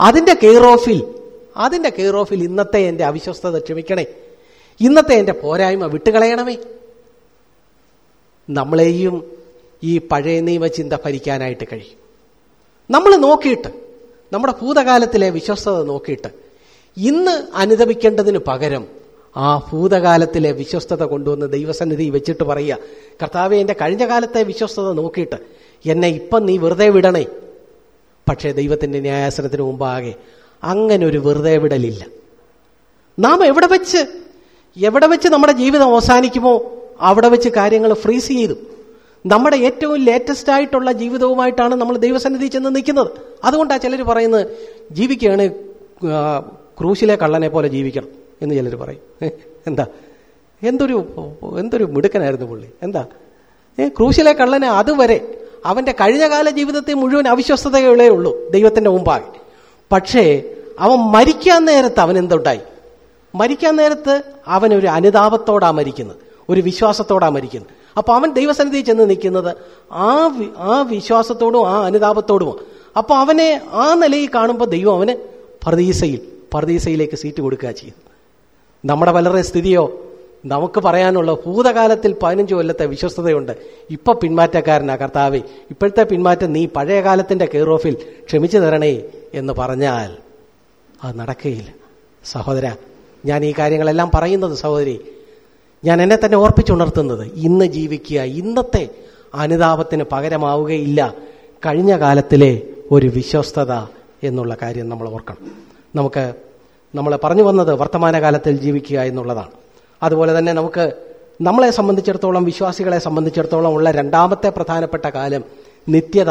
അതിന്റെ കെയർ ഓഫിൽ അതിന്റെ കെയർ ഓഫിൽ ഇന്നത്തെ എന്റെ അവിശ്വസ്തത ക്ഷമിക്കണേ. ഇന്നത്തെ എന്റെ പോരായ്മ വിട്ടുകളയണമേ. നമ്മളെയും ഈ പഴയ നിയമചിന്ത ഭരിക്കാനായിട്ട് കഴിയും. നമ്മൾ നോക്കിയിട്ട് നമ്മുടെ ഭൂതകാലത്തിലെ വിശ്വസ്തത നോക്കിയിട്ട് ഇന്ന് അനുദപിക്കേണ്ടതിന് പകരം ആ ഭൂതകാലത്തിലെ വിശ്വസ്തത കൊണ്ടുവന്ന് ദൈവസന്നിധി വെച്ചിട്ട് പറയുക കർത്താവ് എന്റെ കഴിഞ്ഞ കാലത്തെ വിശ്വസ്തത നോക്കിയിട്ട് എന്നെ ഇപ്പം നീ വെറുതെ വിടണേ. പക്ഷേ ദൈവത്തിന്റെ ന്യായാസനത്തിന് മുമ്പാകെ അങ്ങനെ ഒരു വെറുതെ വിടലില്ല. നാം എവിടെ വെച്ച്? എവിടെ വെച്ച് നമ്മുടെ ജീവിതം അവസാനിക്കുമോ? അവിടെ വെച്ച് കാര്യങ്ങൾ ഫ്രീസ് ചെയ്തു. നമ്മുടെ ഏറ്റവും ലേറ്റസ്റ്റ് ആയിട്ടുള്ള ജീവിതവുമായിട്ടാണ് നമ്മൾ ദൈവസന്നിധി ചെന്ന് നിൽക്കുന്നത്. അതുകൊണ്ടാണ് ചിലർ പറയുന്നത് ജീവിക്കുകയാണ് ക്രൂശിലെ കള്ളനെ പോലെ ജീവിക്കണം എന്ന് ചിലർ പറയും. എന്താ? എന്തൊരു എന്തൊരു മിടുക്കനായിരുന്നു പുള്ളി. എന്താ? ഏ ക്രൂശിലെ കള്ളനെ അതുവരെ അവന്റെ കഴിഞ്ഞകാല ജീവിതത്തെ മുഴുവൻ അവിശ്വസ്തതകളേ ഉള്ളൂ ദൈവത്തിന്റെ മുമ്പാകെ. പക്ഷേ അവൻ മരിക്കാൻ നേരത്ത് അവൻ എന്തുണ്ടായി? മരിക്കാൻ നേരത്ത് അവനൊരു ഒരു അനുതാപത്തോടാ മരിക്കുന്നത് ഒരു വിശ്വാസത്തോടാ മരിക്കുന്നത്. അപ്പൊ അവൻ ദൈവസന്നിധി ചെന്ന് നിൽക്കുന്നത് ആ ആ വിശ്വാസത്തോടും ആ അനുതാപത്തോടുമാണ് അപ്പൊ അവനെ ആ നിലയിൽ കാണുമ്പോൾ ദൈവം അവന് പർദീസയിൽ പർദീസയിലേക്ക് സീറ്റ് കൊടുക്കുക ചെയ്യുന്നു നമ്മുടെ പലരുടെ സ്ഥിതിയോ നമുക്ക് പറയാനുള്ള ഭൂതകാലത്തിൽ പതിനഞ്ച് കൊല്ലത്തെ വിശ്വസ്തതയുണ്ട്. ഇപ്പൊ പിന്മാറ്റക്കാരനാ കർത്താവേ. ഇപ്പോഴത്തെ പിന്മാറ്റം നീ പഴയ കാലത്തിന്റെ കെയർ ഓഫിൽ ക്ഷമിച്ചു തരണേ എന്ന് പറഞ്ഞാൽ അത് നടക്കുകയില്ല. സഹോദര ഞാൻ ഈ കാര്യങ്ങളെല്ലാം പറയുന്നത് സഹോദരി ഞാൻ എന്നെ തന്നെ ഓർപ്പിച്ചുണർത്തുന്നത് ഇന്ന് ജീവിക്കുക ഇന്നത്തെ അനുതാപത്തിന് പകരമാവുകയില്ല. കഴിഞ്ഞ കാലത്തിലെ ഒരു വിശ്വസ്തത എന്നുള്ള കാര്യം നമ്മൾ ഓർക്കണം. നമുക്ക് നമ്മൾ പറഞ്ഞു വന്നത് വർത്തമാനകാലത്തിൽ ജീവിക്കുക എന്നുള്ളതാണ്. അതുപോലെ തന്നെ നമുക്ക് നമ്മളെ സംബന്ധിച്ചിടത്തോളം വിശ്വാസികളെ സംബന്ധിച്ചിടത്തോളം ഉള്ള രണ്ടാമത്തെ പ്രധാനപ്പെട്ട കാലം നിത്യത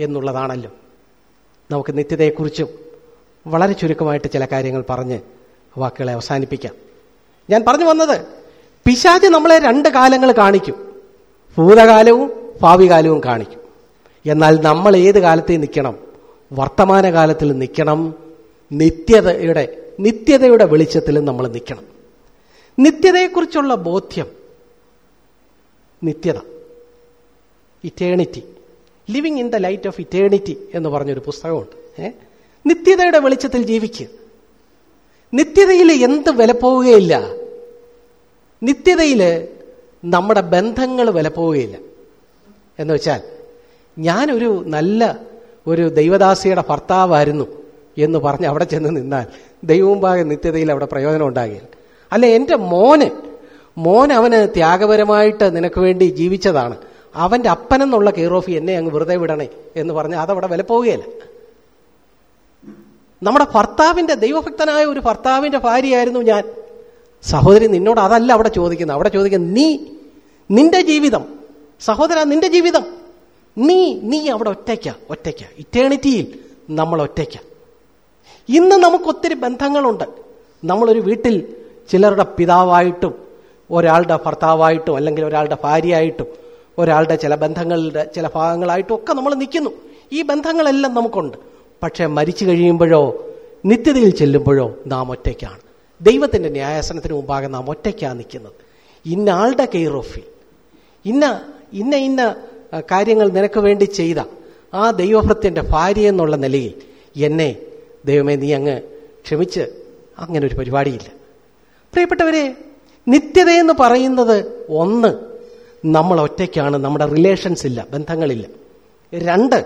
എന്നുള്ളതാണല്ലോ. നമുക്ക് നിത്യതയെക്കുറിച്ചും വളരെ ചുരുക്കമായിട്ട് ചില കാര്യങ്ങൾ പറഞ്ഞ് വാക്കുകളെ അവസാനിപ്പിക്കാം. ഞാൻ പറഞ്ഞു വന്നത് പിശാച് നമ്മളെ രണ്ട് കാലങ്ങൾ കാണിക്കും. ഭൂതകാലവും ഭാവി കാലവും കാണിക്കും. എന്നാൽ നമ്മൾ ഏത് കാലത്തേ നിൽക്കണം? വർത്തമാനകാലത്തിൽ നിൽക്കണം. നിത്യതയുടെ നിത്യതയുടെ വെളിച്ചത്തിൽ നമ്മൾ നിൽക്കണം. നിത്യതയെക്കുറിച്ചുള്ള ബോധ്യം. നിത്യത. Eternity living in the light of eternity എന്ന് പറഞ്ഞൊരു പുസ്തകമുണ്ട്. നിത്യതയുടെ വെളിച്ചത്തിൽ ജീവിക്കുക. നിത്യതയിൽ എന്ത് വിലപ്പോവുകയില്ല നിത്യതയിൽ നമ്മുടെ ബന്ധങ്ങൾ വിലപ്പോവുകയില്ല എന്ന് വെച്ചാൽ ഞാനൊരു നല്ല ഒരു ദൈവദാസിയുടെ ഭർത്താവായിരുന്നു എന്ന് പറഞ്ഞ് അവിടെ ചെന്ന് നിന്നാൽ ദൈവവും ദൈവമുമ്പാകെ നിത്യതയിൽ അവിടെ പ്രയോജനം ഉണ്ടാകില്ല. അല്ലെ എന്റെ മോന് മോൻ അവന് ത്യാഗപരമായിട്ട് നിനക്ക് വേണ്ടി ജീവിച്ചതാണ്. അവന്റെ അപ്പനെന്നുള്ള കെയർ ഓഫ് എന്നെ അങ്ങ് വെറുതെ വിടണേ എന്ന് പറഞ്ഞ് അതവിടെ വില പോവുകയല്ല. നമ്മുടെ ഭർത്താവിന്റെ ദൈവഭക്തനായ ഒരു ഭർത്താവിന്റെ ഭാര്യയായിരുന്നു ഞാൻ. സഹോദരി നിന്നോട് അതല്ല അവിടെ ചോദിക്കുന്നത്. അവിടെ ചോദിക്കുന്നത് നീ നിന്റെ ജീവിതം സഹോദര നിന്റെ ജീവിതം നീ നീ അവിടെ ഒറ്റയ്ക്ക ഒറ്റയ്ക്ക. ഇറ്റേണിറ്റിയിൽ നമ്മൾ ഒറ്റയ്ക്ക. ഇന്ന് നമുക്കൊത്തിരി ബന്ധങ്ങളുണ്ട്. നമ്മളൊരു വീട്ടിൽ ചിലരുടെ പിതാവായിട്ടും ഒരാളുടെ ഭർത്താവായിട്ടും അല്ലെങ്കിൽ ഒരാളുടെ ഭാര്യയായിട്ടും ഒരാളുടെ ചില ബന്ധങ്ങളുടെ ചില ഭാഗങ്ങളായിട്ടും ഒക്കെ നമ്മൾ നിൽക്കുന്നു. ഈ ബന്ധങ്ങളെല്ലാം നമുക്കുണ്ട്. പക്ഷേ മരിച്ചു കഴിയുമ്പോഴോ നിത്യതയിൽ ചെല്ലുമ്പോഴോ നാം ഒറ്റയ്ക്കാണ്. ദൈവത്തിന്റെ ന്യായാസനത്തിന് മുമ്പാകെ നാം ഒറ്റയ്ക്കാണ് നിൽക്കുന്നത്. ഇന്ന ആളുടെ കെയർ ഓഫിൽ ഇന്ന ഇന്ന ഇന്ന കാര്യങ്ങൾ നിനക്ക് വേണ്ടി ചെയ്ത ആ ദൈവഭൃത്യന്റെ ഭാര്യ എന്നുള്ള നിലയിൽ എന്നെ ദൈവമേ നീ അങ്ങ് ക്ഷമിച്ച് അങ്ങനെ ഒരു പരിപാടിയില്ല. പ്രിയപ്പെട്ടവരെ നിത്യതയെന്ന് പറയുന്നത് ഒന്ന് നമ്മൾ ഒറ്റയ്ക്കാണ് നമ്മുടെ റിലേഷൻസ് ഇല്ല ബന്ധങ്ങളില്ല. രണ്ട്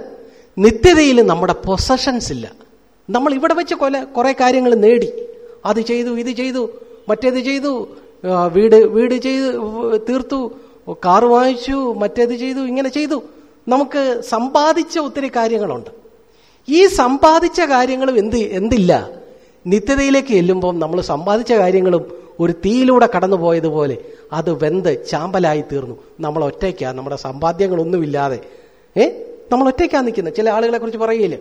നിത്യതയിൽ നമ്മുടെ പൊസഷൻസ് ഇല്ല. നമ്മൾ ഇവിടെ വെച്ച് കൊല കുറെ കാര്യങ്ങൾ നേടി. അത് ചെയ്തു ഇത് ചെയ്തു മറ്റേത് ചെയ്തു വീട് വീട് ചെയ്തു തീർത്തു കാറ് വാങ്ങിച്ചു മറ്റേത് ചെയ്തു ഇങ്ങനെ ചെയ്തു. നമുക്ക് സമ്പാദിച്ച ഒത്തിരി കാര്യങ്ങളുണ്ട്. ഈ സമ്പാദിച്ച കാര്യങ്ങളും എന്ത് എന്തില്ല? നിത്യതയിലേക്ക് ചെല്ലുമ്പോൾ നമ്മൾ സമ്പാദിച്ച കാര്യങ്ങളും ഒരു തീയിലൂടെ കടന്നു പോയതുപോലെ അത് വെന്ത് ചാമ്പലായി തീർന്നു. നമ്മൾ ഒറ്റയ്ക്കാ നമ്മുടെ സമ്പാദ്യങ്ങളൊന്നുമില്ലാതെ. ഏ? നമ്മൾ ഒറ്റയ്ക്കാ നിൽക്കുന്നത് ചില ആളുകളെ കുറിച്ച് പറയില്ലേ?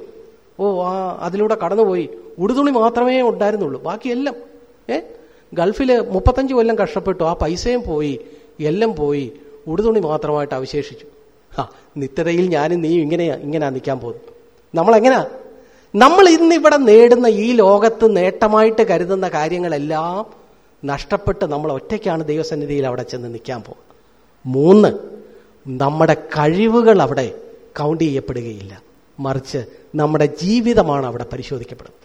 ഓ ആ അതിലൂടെ കടന്നുപോയി. ഉടുതുണി മാത്രമേ ഉണ്ടായിരുന്നുള്ളൂ. ബാക്കിയെല്ലാം ഏ? ഗൾഫിൽ മുപ്പത്തഞ്ച് കൊല്ലം കഷ്ടപ്പെട്ടു. ആ പൈസയും പോയി എല്ലാം പോയി ഉടുതുണി മാത്രമായിട്ട് അവശേഷിച്ചു. ആ നിത്യതയിൽ ഞാനും നീയും ഇങ്ങനെയാ ഇങ്ങനെയാ നിൽക്കാൻ പോകുന്നു നമ്മളെങ്ങനാ? നമ്മൾ ഇന്നിവിടെ നേടുന്ന ഈ ലോകത്ത് നേട്ടമായിട്ട് കരുതുന്ന കാര്യങ്ങളെല്ലാം നഷ്ടപ്പെട്ട് നമ്മൾ ഒറ്റയ്ക്കാണ് ദൈവസന്നിധിയിൽ അവിടെ ചെന്ന് നിൽക്കാൻ പോകുന്നത്. മൂന്ന് നമ്മുടെ കഴിവുകൾ അവിടെ കൗണ്ട് ചെയ്യപ്പെടുകയില്ല. മറിച്ച് നമ്മുടെ ജീവിതമാണ് അവിടെ പരിശോധിക്കപ്പെടുന്നത്.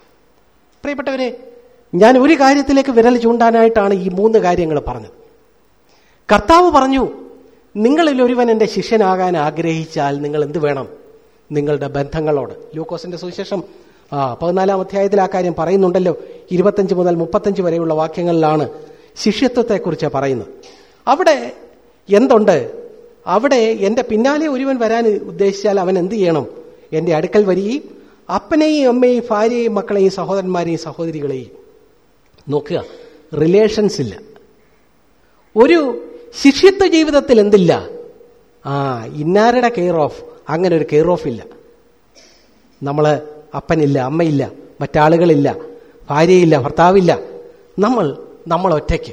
പ്രിയപ്പെട്ടവരെ ഞാൻ ഒരു കാര്യത്തിലേക്ക് വിരൽ ചൂണ്ടാനായിട്ടാണ് ഈ മൂന്ന് കാര്യങ്ങൾ പറഞ്ഞത്. കർത്താവ് പറഞ്ഞു നിങ്ങളിൽ ഒരുവൻ എന്റെ ശിഷ്യനാകാൻ ആഗ്രഹിച്ചാൽ നിങ്ങൾ എന്ത് വേണം? നിങ്ങളുടെ ബന്ധങ്ങളോട്. ലൂക്കോസിന്റെ സുവിശേഷം പതിനാലാം അധ്യായത്തിൽ ആ കാര്യം പറയുന്നുണ്ടല്ലോ. ഇരുപത്തഞ്ച് മുതൽ മുപ്പത്തഞ്ച് വരെയുള്ള വാക്യങ്ങളിലാണ് ശിഷ്യത്വത്തെക്കുറിച്ച് പറയുന്നത്. അവിടെ എന്തുണ്ട്? അവിടെ എന്റെ പിന്നാലെ ഒരുവൻ വരാൻ ഉദ്ദേശിച്ചാൽ അവൻ എന്ത് ചെയ്യണം? എന്റെ അടുക്കൽ വരികയും അപ്പനെയും അമ്മയെയും ഭാര്യയെയും മക്കളെയും സഹോദരന്മാരെയും സഹോദരികളെയും നോക്കുക. റിലേഷൻസ് ഇല്ല. ഒരു ശിഷ്യത്വ ജീവിതത്തിൽ എന്തില്ല? ആ ഇന്നാരുടെ കെയർ ഓഫ് അങ്ങനെ ഒരു കെയർ ഓഫ് ഇല്ല. നമ്മൾ അപ്പനില്ല അമ്മയില്ല മറ്റാളുകളില്ല ഭാര്യയില്ല ഭർത്താവില്ല. നമ്മൾ നമ്മൾ ഒറ്റയ്ക്ക്.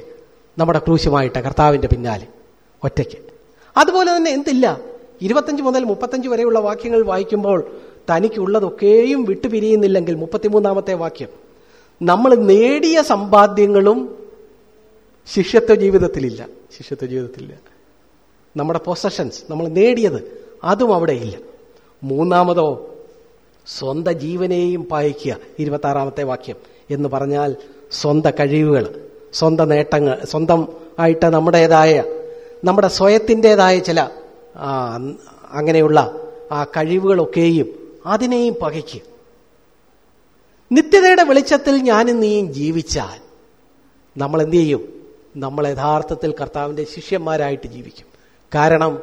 നമ്മുടെ ക്രൂശുമായിട്ട് കർത്താവിന്റെ പിന്നാലെ ഒറ്റയ്ക്ക്. അതുപോലെ തന്നെ എന്തില്ല? ഇരുപത്തഞ്ച് മുതൽ മുപ്പത്തഞ്ച് വരെയുള്ള വാക്യങ്ങൾ വായിക്കുമ്പോൾ തനിക്കുള്ളതൊക്കെയും വിട്ടുപിരിയുന്നില്ലെങ്കിൽ മുപ്പത്തിമൂന്നാമത്തെ വാക്യം. നമ്മൾ നേടിയ സമ്പാദ്യങ്ങളും ശിഷ്യത്വ ജീവിതത്തിലില്ല. ശിഷ്യത്വ ജീവിതത്തിലില്ല. നമ്മുടെ പൊസഷൻസ് നമ്മൾ നേടിയത് അതും അവിടെ ഇല്ല. മൂന്നാമതോ സ്വന്തം ജീവനെയും പായിക്കുക ഇരുപത്തി ആറാമത്തെ വാക്യം എന്ന് പറഞ്ഞാൽ സ്വന്തം കഴിവുകൾ സ്വന്തം നേട്ടങ്ങൾ സ്വന്തം ആയിട്ട് നമ്മുടേതായ നമ്മുടെ സ്വയത്തിന്റെതായ ചില അങ്ങനെയുള്ള ആ കഴിവുകളൊക്കെയും അതിനെയും പകയ്ക്ക്. നിത്യതയുടെ വെളിച്ചത്തിൽ ഞാനും നീയും ജീവിച്ചാൽ നമ്മൾ എന്തു ചെയ്യും? നമ്മൾ യഥാർത്ഥത്തിൽ കർത്താവിന്റെ ശിഷ്യന്മാരായിട്ട് ജീവിക്കും. കാരണം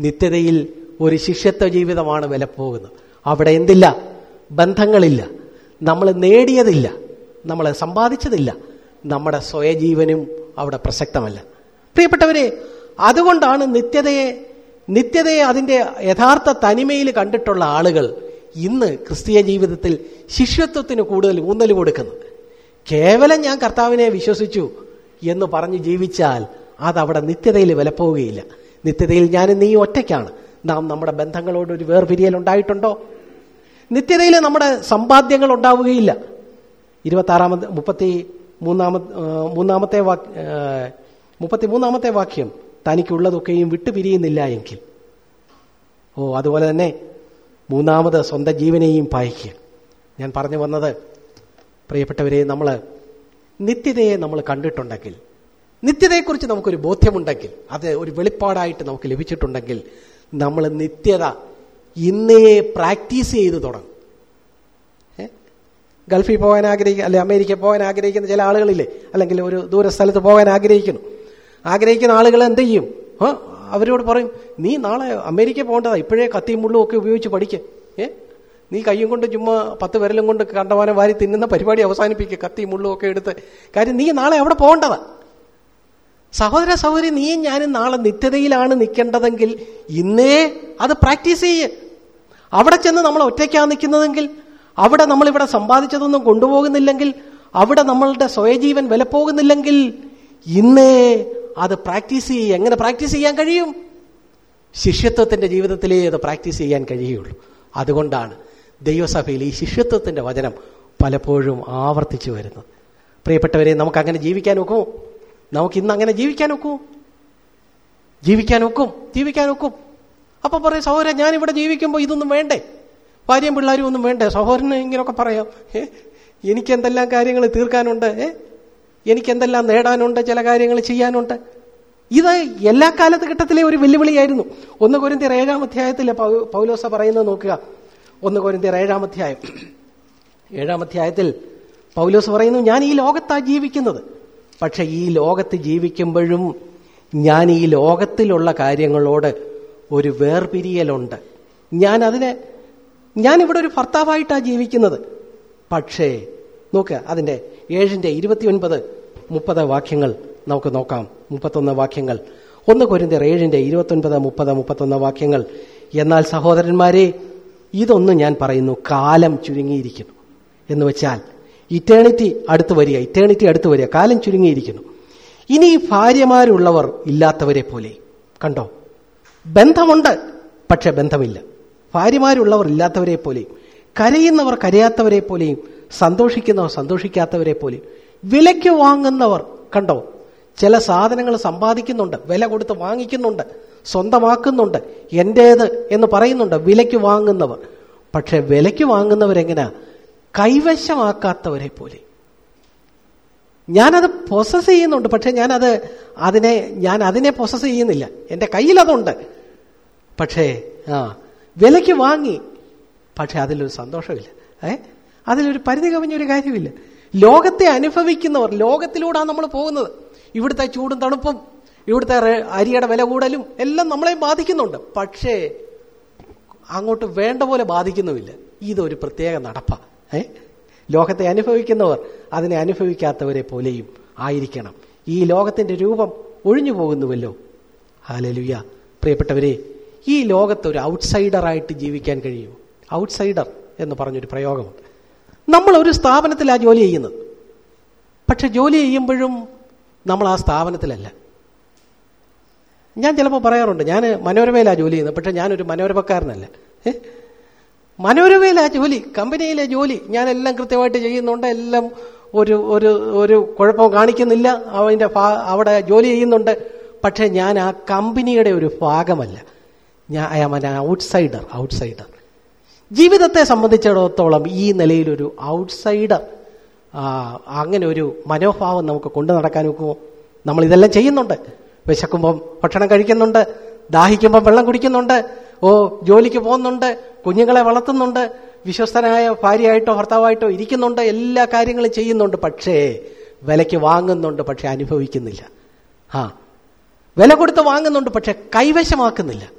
നിത്യതയിൽ ഒരു ശിഷ്യത്വ ജീവിതമാണ് വിലപ്പോകുന്നത് അവിടെ എന്തില്ല? ബന്ധങ്ങളില്ല. നമ്മൾ നേടിയതില്ല. നമ്മൾ സമ്പാദിച്ചതില്ല. നമ്മുടെ സ്വയജീവനും അവിടെ പ്രസക്തമല്ല. പ്രിയപ്പെട്ടവരെ അതുകൊണ്ടാണ് നിത്യതയെ നിത്യതയെ അതിന്റെ യഥാർത്ഥ തനിമയിൽ കണ്ടിട്ടുള്ള ആളുകൾ ഇന്ന് ക്രിസ്തീയ ജീവിതത്തിൽ ശിഷ്യത്വത്തിന് കൂടുതൽ ഊന്നൽ കൊടുക്കുന്നത്. കേവലം ഞാൻ കർത്താവിനെ വിശ്വസിച്ചു എന്ന് പറഞ്ഞ് ജീവിച്ചാൽ അതവിടെ നിത്യതയിൽ വിലപ്പോവുകയില്ല. നിത്യതയിൽ ഞാൻ നീ ഒറ്റയ്ക്കാണ്. നാം നമ്മുടെ ബന്ധങ്ങളോട് ഒരു വേർപിരിയൽ ഉണ്ടായിട്ടുണ്ടോ? നിത്യതയിൽ നമ്മുടെ സമ്പാദ്യങ്ങൾ ഉണ്ടാവുകയില്ല. ഇരുപത്തി ആറാമത്തെ മുപ്പത്തി മൂന്നാമത്തെ മൂന്നാമത്തെ വാക്ക് മുപ്പത്തി മൂന്നാമത്തെ വാക്യം തനിക്കുള്ളതൊക്കെയും വിട്ടുപിരിയുന്നില്ല എങ്കിൽ. ഓ അതുപോലെ തന്നെ മൂന്നാമത് സ്വന്തം ജീവനെയും പായിക്കുക. ഞാൻ പറഞ്ഞു വന്നത് പ്രിയപ്പെട്ടവരെ നമ്മൾ നിത്യതയെ നമ്മൾ കണ്ടിട്ടുണ്ടെങ്കിൽ നിത്യതയെക്കുറിച്ച് നമുക്കൊരു ബോധ്യമുണ്ടെങ്കിൽ അത് ഒരു വെളിപ്പാടായിട്ട് നമുക്ക് ലഭിച്ചിട്ടുണ്ടെങ്കിൽ നമ്മൾ നിത്യത ഇന്നേ പ്രാക്ടീസ് ചെയ്ത് തുടങ്ങും? ഗൾഫിൽ പോകാൻ ആഗ്രഹിക്കുക അല്ലെ അമേരിക്കയിൽ പോകാൻ ആഗ്രഹിക്കുന്ന ചില ആളുകളില്ലേ അല്ലെങ്കിൽ ഒരു ദൂര സ്ഥലത്ത് പോകാൻ ആഗ്രഹിക്കുന്നു. ആഗ്രഹിക്കുന്ന ആളുകൾ എന്ത് ചെയ്യും? അവരോട് പറയും നീ നാളെ അമേരിക്ക പോകേണ്ടതാ. ഇപ്പോഴേ കത്തിയും മുള്ളും ഒക്കെ ഉപയോഗിച്ച് പഠിക്കേ. ഏ? നീ കയ്യും കൊണ്ട് ചുമ്മാ പത്ത് വിരലും കൊണ്ട് കണ്ടവാനം വാരി തിന്നുന്ന പരിപാടി അവസാനിപ്പിക്കുക കത്തിയും മുള്ളും ഒക്കെ എടുത്ത്. കാര്യം നീ നാളെ അവിടെ പോകേണ്ടതാ. സഹോദര സഹോദരി നീയും ഞാനും നാളെ നിത്യതയിലാണ് നിൽക്കേണ്ടതെങ്കിൽ ഇന്നേ അത് പ്രാക്ടീസ് ചെയ്യ്. അവിടെ ചെന്ന് നമ്മൾ ഒറ്റയ്ക്കാണ് നിൽക്കുന്നതെങ്കിൽ അവിടെ നമ്മൾ ഇവിടെ സമ്പാദിച്ചതൊന്നും കൊണ്ടുപോകുന്നില്ലെങ്കിൽ അവിടെ നമ്മളുടെ സ്വയജീവൻ വില പോകുന്നില്ലെങ്കിൽ ഇന്നേ അത് പ്രാക്ടീസ് ചെയ്യുക എങ്ങനെ പ്രാക്ടീസ് ചെയ്യാൻ കഴിയും? ശിഷ്യത്വത്തിന്റെ ജീവിതത്തിലേ അത് പ്രാക്ടീസ് ചെയ്യാൻ കഴിയുള്ളൂ അതുകൊണ്ടാണ് ദൈവസഭയിൽ ഈ ശിഷ്യത്വത്തിന്റെ വചനം പലപ്പോഴും ആവർത്തിച്ചു വരുന്നത്. പ്രിയപ്പെട്ടവരെ നമുക്ക് അങ്ങനെ ജീവിക്കാൻ ഒക്കുമോ നമുക്ക് ഇന്ന് അങ്ങനെ ജീവിക്കാൻ ഒക്കുമോ ജീവിക്കാൻ ഒക്കും ജീവിക്കാൻ ഒക്കും. അപ്പൊ പറയും സഹോദരൻ ഞാനിവിടെ ജീവിക്കുമ്പോൾ ഇതൊന്നും വേണ്ടേ? ഭാര്യയും പിള്ളേരും ഒന്നും വേണ്ടേ? സഹോദരന് ഇങ്ങനെയൊക്കെ പറയാം. ഏ? എനിക്ക് എന്തെല്ലാം കാര്യങ്ങൾ തീർക്കാനുണ്ട്? ഏ? എനിക്ക് എന്തെല്ലാം നേടാനുണ്ട് ചില കാര്യങ്ങൾ ചെയ്യാനുണ്ട്. ഇത് എല്ലാ കാലഘട്ടത്തിലെ ഒരു വെല്ലുവിളിയായിരുന്നു. ഒന്ന് കൊരിന്തിയർ ഏഴാം അധ്യായത്തിലെ പൗലോസ പറയുന്നത് നോക്കുക. ഒന്ന് കൊരിന്തിയർ ഏഴാം അധ്യായം. ഏഴാം അധ്യായത്തിൽ പൗലോസ് പറയുന്നു ഞാൻ ഈ ലോകത്താ ജീവിക്കുന്നത്. പക്ഷെ ഈ ലോകത്ത് ജീവിക്കുമ്പോഴും ഞാൻ ഈ ലോകത്തിലുള്ള കാര്യങ്ങളോട് ഒരു വേർപിരിയലുണ്ട്. ഞാൻ അതിനെ ഞാനിവിടെ ഒരു ഭർത്താവായിട്ടാണ് ജീവിക്കുന്നത്. പക്ഷേ നോക്കുക അതിന്റെ ഏഴിന്റെ ഇരുപത്തിയൊൻപത് മുപ്പത് വാക്യങ്ങൾ നമുക്ക് നോക്കാം. മുപ്പത്തൊന്ന് വാക്യങ്ങൾ. ഒന്ന് കൊരിന്തിയർ ഏഴിന്റെ ഇരുപത്തൊൻപത് മുപ്പത് മുപ്പത്തൊന്ന് വാക്യങ്ങൾ. എന്നാൽ സഹോദരന്മാരെ ഇതൊന്നും ഞാൻ പറയുന്നു കാലം ചുരുങ്ങിയിരിക്കുന്നു. എന്ന് വെച്ചാൽ ഇറ്റേണിറ്റി അടുത്ത് വരിക ഇറ്റേണിറ്റി അടുത്ത് വരിക കാലം ചുരുങ്ങിയിരിക്കുന്നു. ഇനി ഭാര്യമാരുള്ളവർ ഇല്ലാത്തവരെ പോലെ കണ്ടോ? ബന്ധമുണ്ട് പക്ഷെ ബന്ധമില്ല. ഭാര്യമാരുള്ളവർ ഇല്ലാത്തവരെ പോലെയും കരയുന്നവർ കരയാത്തവരെ പോലെയും സന്തോഷിക്കുന്നവർ സന്തോഷിക്കാത്തവരെ പോലെയും വിലയ്ക്ക് വാങ്ങുന്നവർ കണ്ടോ? ചില സാധനങ്ങൾ സമ്പാദിക്കുന്നുണ്ട് വില കൊടുത്ത് വാങ്ങിക്കുന്നുണ്ട് സ്വന്തമാക്കുന്നുണ്ട് എന്റേത് എന്ന് പറയുന്നുണ്ട് വിലയ്ക്ക് വാങ്ങുന്നവർ. പക്ഷെ വിലയ്ക്ക് വാങ്ങുന്നവരെങ്ങനെയാ കൈവശമാക്കാത്തവരെ പോലെ. ഞാനത് പൊസസ് ചെയ്യുന്നുണ്ട് പക്ഷെ ഞാനത് അതിനെ ഞാൻ അതിനെ പൊസസ് ചെയ്യുന്നില്ല. എന്റെ കയ്യിൽ അതുണ്ട് പക്ഷേ ആ വിലയ്ക്ക് വാങ്ങി. പക്ഷെ അതിലൊരു സന്തോഷമില്ല. ഏ? അതിലൊരു പരിധി കവിഞ്ഞൊരു കാര്യമില്ല. ലോകത്തെ അനുഭവിക്കുന്നവർ ലോകത്തിലൂടെയാണ് നമ്മൾ പോകുന്നത്. ഇവിടുത്തെ ചൂടും തണുപ്പും ഇവിടുത്തെ അരിയുടെ വില കൂടലും എല്ലാം നമ്മളെ ബാധിക്കുന്നുണ്ട്. പക്ഷേ അങ്ങോട്ട് വേണ്ട പോലെ ബാധിക്കുന്നുമില്ല. ഇതൊരു പ്രത്യേക നടപ്പ. ഏ? ലോകത്തെ അനുഭവിക്കുന്നവർ അതിനെ അനുഭവിക്കാത്തവരെ പോലെയും ആയിരിക്കണം. ഈ ലോകത്തിന്റെ രൂപം ഒഴിഞ്ഞു പോകുന്നുവല്ലോ. ഹാലലുയ പ്രിയപ്പെട്ടവരെ ഈ ലോകത്ത് ഒരു ഔട്ട്സൈഡറായിട്ട് ജീവിക്കാൻ കഴിയും ഔട്ട്സൈഡർ എന്ന് പറഞ്ഞൊരു പ്രയോഗമുണ്ട്. നമ്മൾ ഒരു സ്ഥാപനത്തിലാണ് ജോലി ചെയ്യുന്നത്. പക്ഷെ ജോലി ചെയ്യുമ്പോഴും നമ്മൾ ആ സ്ഥാപനത്തിലല്ല. ഞാൻ ചിലപ്പോൾ പറയാറുണ്ട് ഞാൻ മനോരമയിലാണ് ജോലി ചെയ്യുന്നത് പക്ഷെ ഞാനൊരു മനോരമക്കാരനല്ല. മനോരമയിലെ ജോലി കമ്പനിയിലെ ജോലി ഞാനെല്ലാം കൃത്യമായിട്ട് ചെയ്യുന്നുണ്ട് എല്ലാം ഒരു ഒരു ഒരു കുഴപ്പം കാണിക്കുന്നില്ല അതിന്റെ അവിടെ ജോലി ചെയ്യുന്നുണ്ട്. പക്ഷേ ഞാൻ ആ കമ്പനിയുടെ ഒരു ഭാഗമല്ല. ഞാൻ ഐ ആം ഔട്ട്സൈഡർ ഔട്ട്സൈഡർ. ജീവിതത്തെ സംബന്ധിച്ചിടത്തോളം ഈ നിലയിലൊരു ഔട്ട്സൈഡർ അങ്ങനെ ഒരു മനോഭാവം നമുക്ക് കൊണ്ടു നടക്കാൻ നോക്കുമോ നമ്മൾ ഇതെല്ലാം ചെയ്യുന്നുണ്ട്. വിശക്കുമ്പം ഭക്ഷണം കഴിക്കുന്നുണ്ട് ദാഹിക്കുമ്പം വെള്ളം കുടിക്കുന്നുണ്ട് ഓ ജോലിക്ക് പോകുന്നുണ്ട് കുഞ്ഞുങ്ങളെ വളർത്തുന്നുണ്ട് വിശ്വസ്തനായ ഭാര്യയായിട്ടോ ഭർത്താവായിട്ടോ ഇരിക്കുന്നുണ്ട് എല്ലാ കാര്യങ്ങളും ചെയ്യുന്നുണ്ട് പക്ഷേ വിലയ്ക്ക് വാങ്ങുന്നുണ്ട് പക്ഷെ അനുഭവിക്കുന്നില്ല. ആ വില കൊടുത്ത് വാങ്ങുന്നുണ്ട് പക്ഷെ കൈവശമാക്കുന്നില്ല.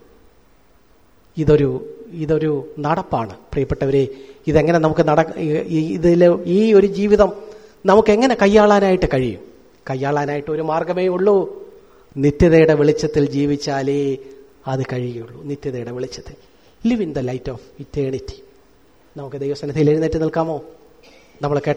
ഇതൊരു ഇതൊരു നടപ്പാണ്. പ്രിയപ്പെട്ടവരെ ഇതെങ്ങനെ നമുക്ക് നട ഇതിൽ ഈ ഒരു ജീവിതം നമുക്ക് എങ്ങനെ കൈയാളാനായിട്ട് കഴിയും? കൈയാളാനായിട്ട് ഒരു മാർഗമേ ഉള്ളൂ. നിത്യതയുടെ വെളിച്ചത്തിൽ ജീവിച്ചാലേ അത് കഴിയുള്ളൂ. നിത്യതയുടെ വെളിച്ചത്തിൽ. Live in the light of eternity നമുക്ക് ദൈവസന്നിധിയിൽ എഴുന്നേറ്റ് നിൽക്കാമോ? നമ്മൾ കേട്ട